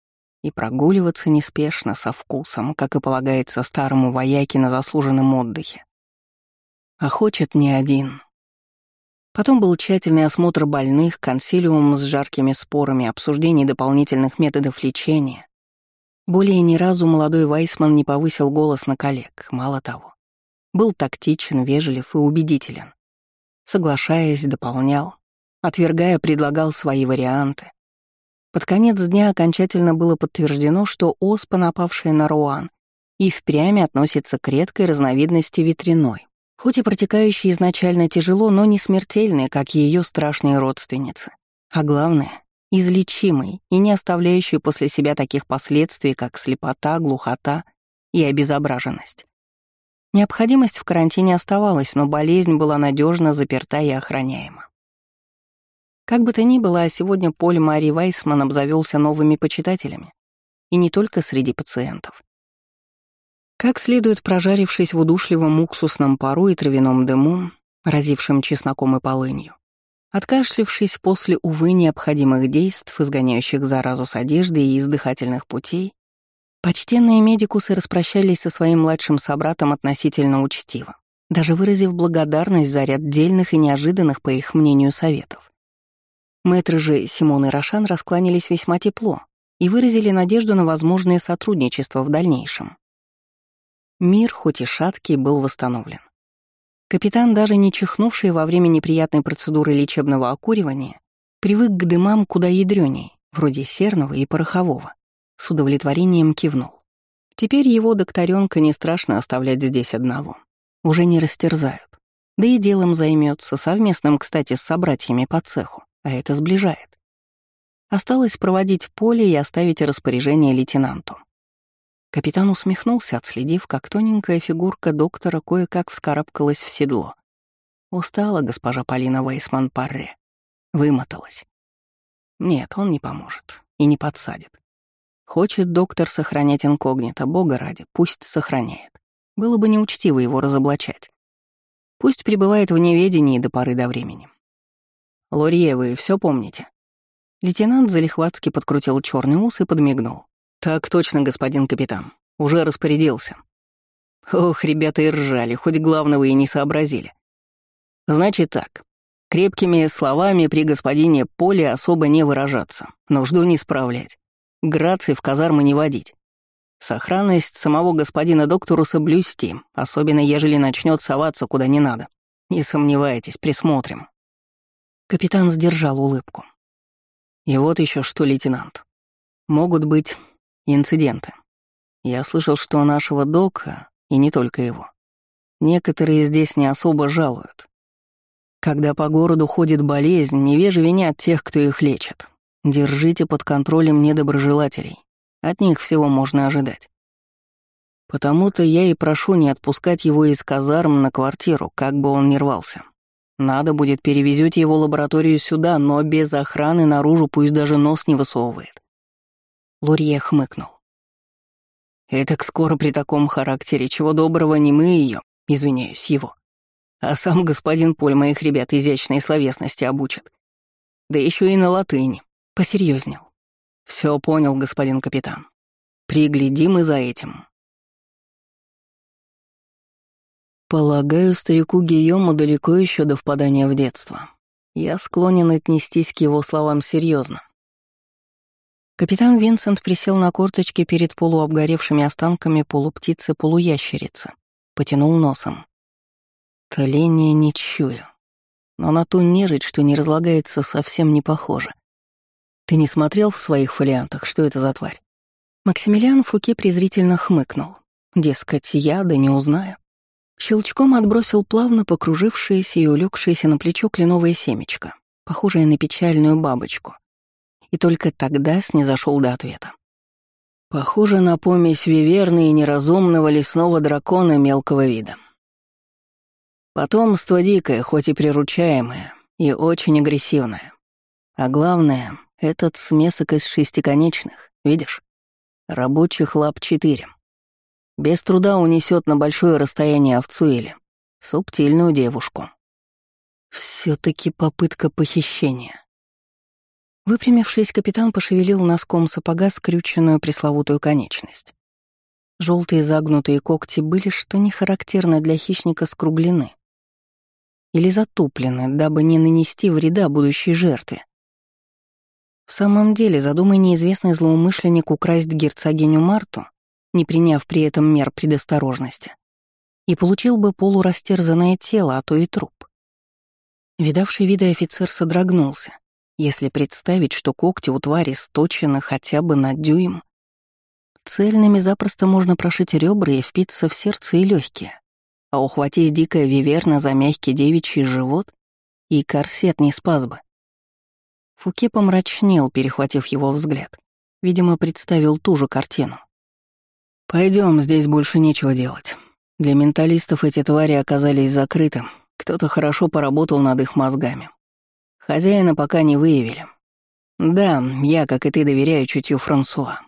И прогуливаться неспешно, со вкусом, как и полагается старому вояке на заслуженном отдыхе. А хочет не один, Потом был тщательный осмотр больных, консилиум с жаркими спорами, обсуждение дополнительных методов лечения. Более ни разу молодой Вайсман не повысил голос на коллег, мало того. Был тактичен, вежлив и убедителен. Соглашаясь, дополнял, отвергая, предлагал свои варианты. Под конец дня окончательно было подтверждено, что оспа, напавшая на Руан, и впрямь относится к редкой разновидности ветряной, Хоть и протекающий изначально тяжело, но не смертельный, как ее страшные родственницы. А главное — излечимый и не оставляющий после себя таких последствий, как слепота, глухота и обезображенность. Необходимость в карантине оставалась, но болезнь была надежно заперта и охраняема. Как бы то ни было, а сегодня Поль Мари Вайсман обзавелся новыми почитателями. И не только среди пациентов. Как следует прожарившись в удушливом уксусном пару и травяном дыму, разившем чесноком и полынью, откашлившись после, увы, необходимых действий, изгоняющих заразу с одежды и из дыхательных путей, почтенные медикусы распрощались со своим младшим собратом относительно учтиво, даже выразив благодарность за ряд дельных и неожиданных, по их мнению, советов. Мэтры же Симон и Рошан раскланялись весьма тепло и выразили надежду на возможное сотрудничество в дальнейшем. Мир, хоть и шаткий, был восстановлен. Капитан, даже не чихнувший во время неприятной процедуры лечебного окуривания, привык к дымам куда ядрёней, вроде серного и порохового. С удовлетворением кивнул. Теперь его докторёнка не страшно оставлять здесь одного. Уже не растерзают. Да и делом займется совместным, кстати, с собратьями по цеху, а это сближает. Осталось проводить поле и оставить распоряжение лейтенанту. Капитан усмехнулся, отследив, как тоненькая фигурка доктора кое-как вскарабкалась в седло. Устала госпожа Полина Вейсман-Парре. Вымоталась. Нет, он не поможет и не подсадит. Хочет доктор сохранять инкогнито, бога ради, пусть сохраняет. Было бы неучтиво его разоблачать. Пусть пребывает в неведении до поры до времени. Лорье, вы все помните? Лейтенант залихватски подкрутил черный ус и подмигнул. «Так точно, господин капитан. Уже распорядился». Ох, ребята и ржали, хоть главного и не сообразили. Значит так. Крепкими словами при господине Поле особо не выражаться, нужду не справлять. Грации в казармы не водить. Сохранность самого господина доктору соблюсти, особенно ежели начнет соваться куда не надо. Не сомневайтесь, присмотрим. Капитан сдержал улыбку. И вот еще что, лейтенант. Могут быть инциденты. Я слышал, что нашего дока, и не только его, некоторые здесь не особо жалуют. Когда по городу ходит болезнь, невежи винят тех, кто их лечит. Держите под контролем недоброжелателей. От них всего можно ожидать. Потому-то я и прошу не отпускать его из казарм на квартиру, как бы он ни рвался. Надо будет перевезете его лабораторию сюда, но без охраны наружу пусть даже нос не высовывает. Лурье хмыкнул. «Этак скоро при таком характере, чего доброго не мы ее, извиняюсь, его. А сам господин Поль моих ребят изящной словесности обучит. Да еще и на латыни. Посерьезнел. Все понял, господин капитан. Приглядим и за этим. Полагаю, старику Гийому далеко еще до впадания в детство. Я склонен отнестись к его словам серьезно. Капитан Винсент присел на корточки перед полуобгоревшими останками полуптицы-полуящерицы, потянул носом. Тление не чую, но на ту нежить, что не разлагается, совсем не похоже. Ты не смотрел в своих фолиантах, что это за тварь? Максимилиан Фуке презрительно хмыкнул. Дескать, я да не узнаю. Щелчком отбросил плавно покружившееся и улегшееся на плечо кленовое семечко, похожее на печальную бабочку и только тогда снизошел до ответа. Похоже на помесь виверны и неразумного лесного дракона мелкого вида. Потомство дикое, хоть и приручаемое, и очень агрессивное. А главное, этот смесок из шестиконечных, видишь? Рабочих лап четыре. Без труда унесет на большое расстояние овцу или субтильную девушку. все таки попытка похищения. Выпрямившись, капитан пошевелил носком сапога скрюченную пресловутую конечность. Желтые загнутые когти были, что не характерно для хищника, скруглены или затуплены, дабы не нанести вреда будущей жертве. В самом деле, задумай неизвестный злоумышленник украсть герцогиню Марту, не приняв при этом мер предосторожности, и получил бы полурастерзанное тело, а то и труп. Видавший виды офицер содрогнулся, если представить, что когти у твари сточены хотя бы на дюйм, цельными запросто можно прошить ребра и впиться в сердце и легкие, а ухватить дикая виверна за мягкий девичий живот и корсет не спас бы. Фуке помрачнел, перехватив его взгляд. Видимо, представил ту же картину. Пойдем, здесь больше нечего делать. Для менталистов эти твари оказались закрыты. Кто-то хорошо поработал над их мозгами. Хозяина пока не выявили. Да, я, как и ты, доверяю чутью Франсуа.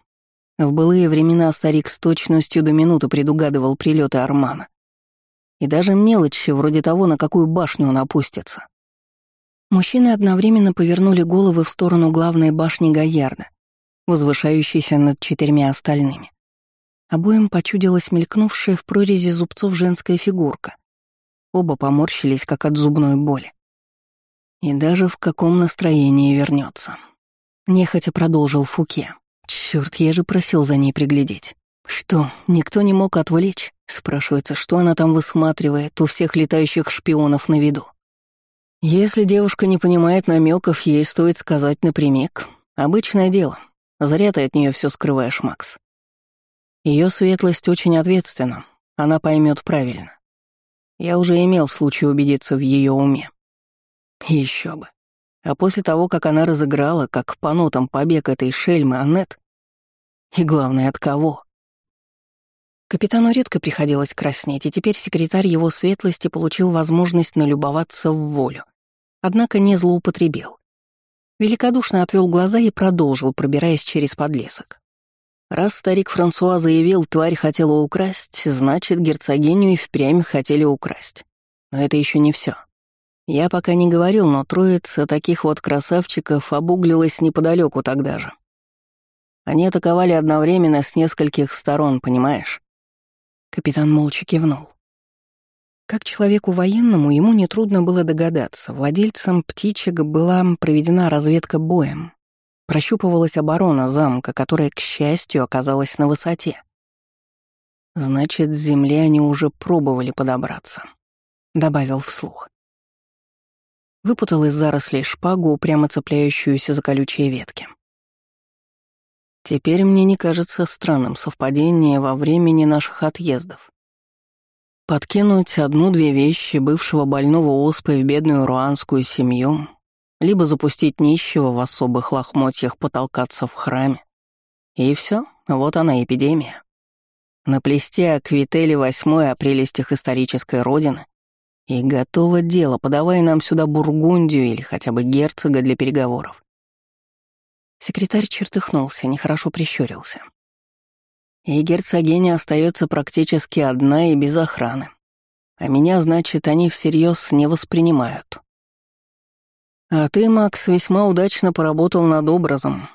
В былые времена старик с точностью до минуты предугадывал прилеты Армана. И даже мелочи, вроде того, на какую башню он опустится. Мужчины одновременно повернули головы в сторону главной башни Гаярда, возвышающейся над четырьмя остальными. Обоим почудилась мелькнувшая в прорези зубцов женская фигурка. Оба поморщились, как от зубной боли. И даже в каком настроении вернется. Нехотя продолжил Фуке. Черт, я же просил за ней приглядеть. Что, никто не мог отвлечь? Спрашивается, что она там высматривает у всех летающих шпионов на виду. Если девушка не понимает намеков, ей стоит сказать напрямик. Обычное дело. Зря ты от нее все скрываешь, Макс. Ее светлость очень ответственна. Она поймет правильно. Я уже имел случай убедиться в ее уме. Еще бы. А после того, как она разыграла, как по нотам побег этой шельмы Аннет, и главное, от кого? Капитану редко приходилось краснеть, и теперь секретарь его светлости получил возможность налюбоваться в волю. Однако не злоупотребил. Великодушно отвел глаза и продолжил, пробираясь через подлесок. Раз старик Франсуа заявил, тварь хотела украсть, значит, герцогиню и впрямь хотели украсть. Но это еще не все. Я пока не говорил, но троица таких вот красавчиков обуглилась неподалеку тогда же. Они атаковали одновременно с нескольких сторон, понимаешь? Капитан молча кивнул. Как человеку военному, ему нетрудно было догадаться, владельцам птичек была проведена разведка боем. Прощупывалась оборона замка, которая, к счастью, оказалась на высоте. «Значит, с земли они уже пробовали подобраться», — добавил вслух. Выпутал из зарослей шпагу, упрямо цепляющуюся за колючие ветки. Теперь мне не кажется странным совпадение во времени наших отъездов. Подкинуть одну-две вещи бывшего больного оспой в бедную руанскую семью, либо запустить нищего в особых лохмотьях потолкаться в храме. И все, вот она эпидемия. Наплести аквители восьмой о прелестях исторической родины и готово дело, подавай нам сюда Бургундию или хотя бы герцога для переговоров. Секретарь чертыхнулся, нехорошо прищурился. И герцогиня остается практически одна и без охраны. А меня, значит, они всерьез не воспринимают. А ты, Макс, весьма удачно поработал над образом.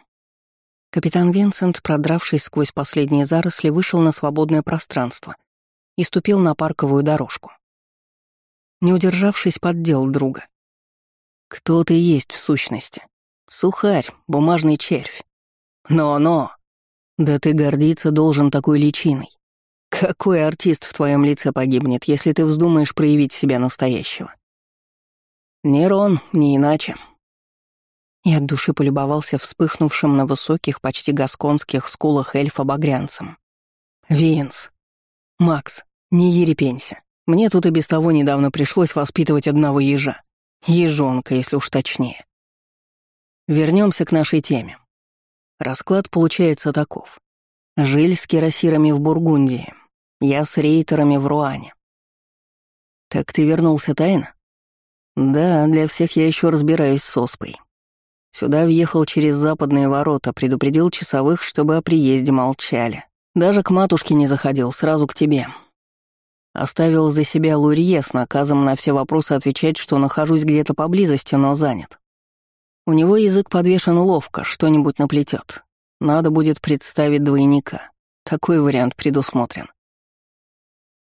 Капитан Винсент, продравшись сквозь последние заросли, вышел на свободное пространство и ступил на парковую дорожку. Не удержавшись, поддел друга. «Кто ты есть в сущности?» Сухарь, бумажный червь. Но-но! Да ты гордиться должен такой личиной. Какой артист в твоем лице погибнет, если ты вздумаешь проявить себя настоящего? Нерон, не иначе. И от души полюбовался вспыхнувшим на высоких, почти гасконских скулах эльфа багрянцем. «Винс! Макс, не ерепенься. Мне тут и без того недавно пришлось воспитывать одного ежа. Ежонка, если уж точнее. Вернемся к нашей теме. Расклад получается таков. Жиль с кирасирами в Бургундии, я с рейтерами в Руане. Так ты вернулся тайно? Да, для всех я еще разбираюсь с оспой. Сюда въехал через западные ворота, предупредил часовых, чтобы о приезде молчали. Даже к матушке не заходил, сразу к тебе. Оставил за себя Лурье с наказом на все вопросы отвечать, что нахожусь где-то поблизости, но занят. У него язык подвешен ловко, что-нибудь наплетет. Надо будет представить двойника. Такой вариант предусмотрен.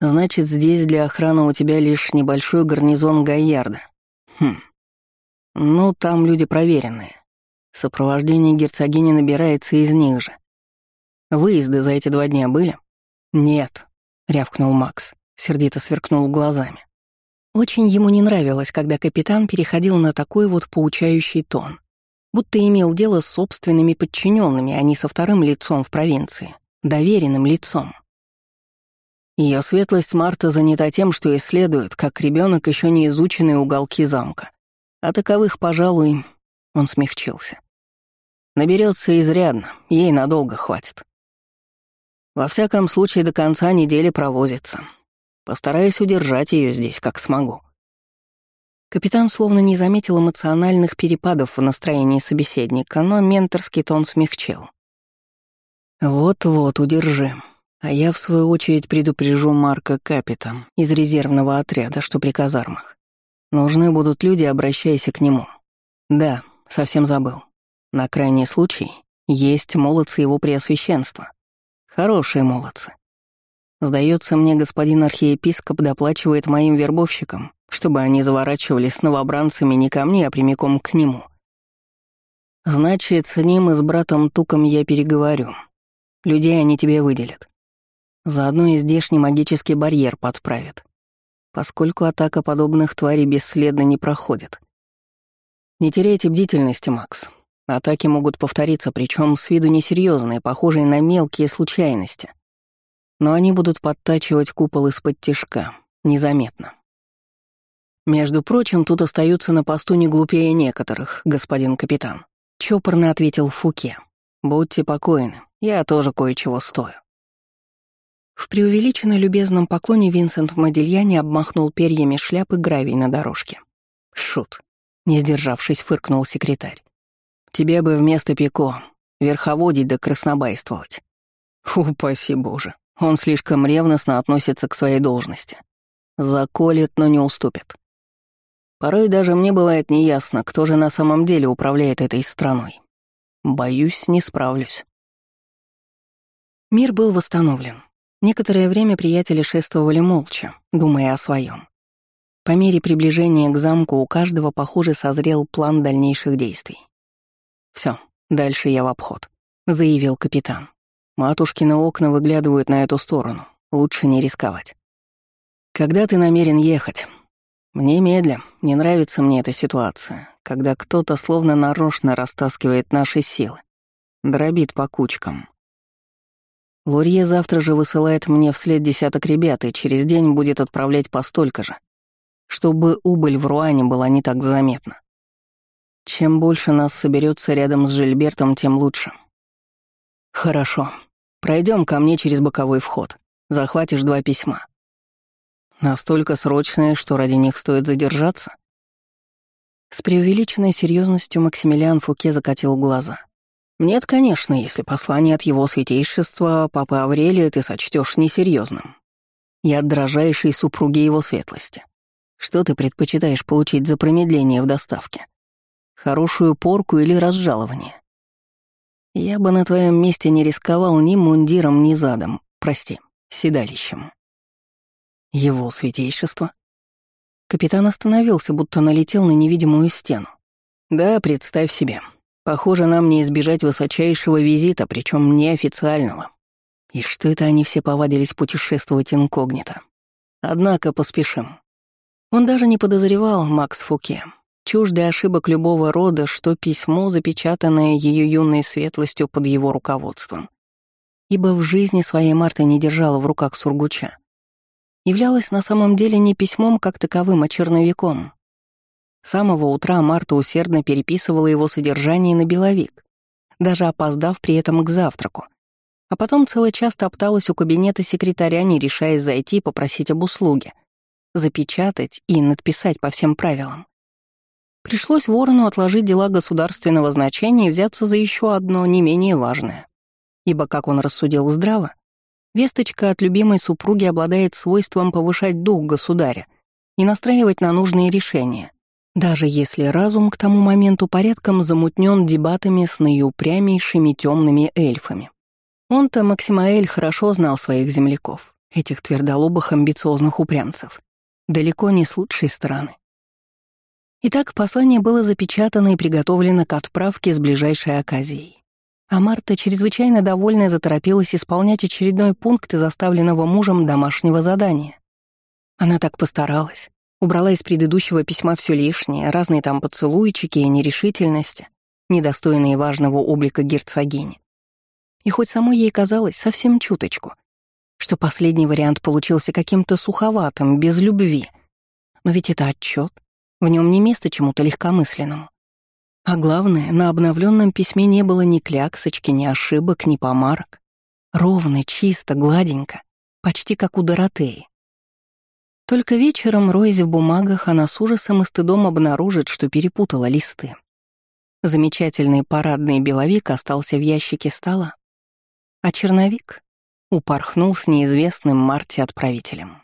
Значит, здесь для охраны у тебя лишь небольшой гарнизон Гайярда. Хм. Ну, там люди проверенные. Сопровождение герцогини набирается из них же. Выезды за эти два дня были? Нет, рявкнул Макс, сердито сверкнул глазами. Очень ему не нравилось, когда капитан переходил на такой вот поучающий тон, будто имел дело с собственными подчиненными, а не со вторым лицом в провинции, доверенным лицом. Ее светлость Марта занята тем, что исследует, как ребенок еще не изученные уголки замка. А таковых, пожалуй, он смягчился. Наберется изрядно, ей надолго хватит. Во всяком случае, до конца недели провозится. Постараюсь удержать ее здесь, как смогу. Капитан словно не заметил эмоциональных перепадов в настроении собеседника, но менторский тон смягчил. «Вот-вот, удержи. А я, в свою очередь, предупрежу Марка Капита из резервного отряда, что при казармах. Нужны будут люди, обращайся к нему. Да, совсем забыл. На крайний случай есть молодцы его преосвященства. Хорошие молодцы. Сдается мне, господин архиепископ доплачивает моим вербовщикам чтобы они заворачивались с новобранцами не ко мне, а прямиком к нему. Значит, с ним и с братом Туком я переговорю. Людей они тебе выделят. Заодно и здешний магический барьер подправят, поскольку атака подобных тварей бесследно не проходит. Не теряйте бдительности, Макс. Атаки могут повториться, причем с виду несерьезные, похожие на мелкие случайности. Но они будут подтачивать купол из-под тишка, незаметно. Между прочим, тут остаются на посту не глупее некоторых, господин капитан. Чопорно ответил Фуке. Будьте покойны, я тоже кое-чего стою. В преувеличенно любезном поклоне Винсент Модильяни обмахнул перьями шляпы гравий на дорожке. «Шут», — не сдержавшись, фыркнул секретарь. «Тебе бы вместо Пико верховодить да краснобайствовать». Упаси боже, он слишком ревностно относится к своей должности. Заколет, но не уступит. Порой даже мне бывает неясно, кто же на самом деле управляет этой страной. Боюсь, не справлюсь. Мир был восстановлен. Некоторое время приятели шествовали молча, думая о своем. По мере приближения к замку у каждого, похоже, созрел план дальнейших действий. Все, дальше я в обход», — заявил капитан. «Матушкины окна выглядывают на эту сторону. Лучше не рисковать». «Когда ты намерен ехать?» «Мне медля. Не нравится мне эта ситуация, когда кто-то словно нарочно растаскивает наши силы, дробит по кучкам. Лурье завтра же высылает мне вслед десяток ребят и через день будет отправлять по столько же, чтобы убыль в Руане была не так заметна. Чем больше нас соберется рядом с Жильбертом, тем лучше. Хорошо. Пройдем ко мне через боковой вход. Захватишь два письма. Настолько срочные, что ради них стоит задержаться? С преувеличенной серьезностью Максимилиан Фуке закатил глаза. «Нет, конечно, если послание от его святейшества, папы Аврелия, ты сочтешь несерьезным. Я от дрожайшей супруги его светлости. Что ты предпочитаешь получить за промедление в доставке? Хорошую порку или разжалование? Я бы на твоем месте не рисковал ни мундиром, ни задом, прости, седалищем. Его святейшество? Капитан остановился, будто налетел на невидимую стену. Да, представь себе, Похоже, нам не избежать высочайшего визита, причем неофициального. И что это они все повадились путешествовать инкогнито? Однако поспешим. Он даже не подозревал, Макс Фуке, чуждый ошибок любого рода, что письмо, запечатанное ее юной светлостью под его руководством, ибо в жизни своей Марта не держала в руках сургуча, являлось на самом деле не письмом как таковым, а черновиком, с самого утра Марта усердно переписывала его содержание на беловик, даже опоздав при этом к завтраку. А потом целый час топталась у кабинета секретаря, не решаясь зайти и попросить об услуге, запечатать и надписать по всем правилам. Пришлось Ворону отложить дела государственного значения и взяться за еще одно, не менее важное. Ибо, как он рассудил здраво, весточка от любимой супруги обладает свойством повышать дух государя и настраивать на нужные решения даже если разум к тому моменту порядком замутнен дебатами с наиупрямейшими темными эльфами. Он-то, Максимаэль, хорошо знал своих земляков, этих твердолобых амбициозных упрямцев, далеко не с лучшей стороны. Итак, послание было запечатано и приготовлено к отправке с ближайшей оказией. А Марта, чрезвычайно довольная, заторопилась исполнять очередной пункт заставленного мужем домашнего задания. Она так постаралась, Убрала из предыдущего письма все лишнее, разные там поцелуйчики и нерешительности, недостойные важного облика герцогини. И хоть самой ей казалось совсем чуточку, что последний вариант получился каким-то суховатым, без любви. Но ведь это отчет, в нем не место чему-то легкомысленному. А главное, на обновленном письме не было ни кляксочки, ни ошибок, ни помарок. Ровно, чисто, гладенько, почти как у Доротеи. Только вечером, роясь в бумагах, она с ужасом и стыдом обнаружит, что перепутала листы. Замечательный парадный беловик остался в ящике стола, а черновик упорхнул с неизвестным Марти отправителем.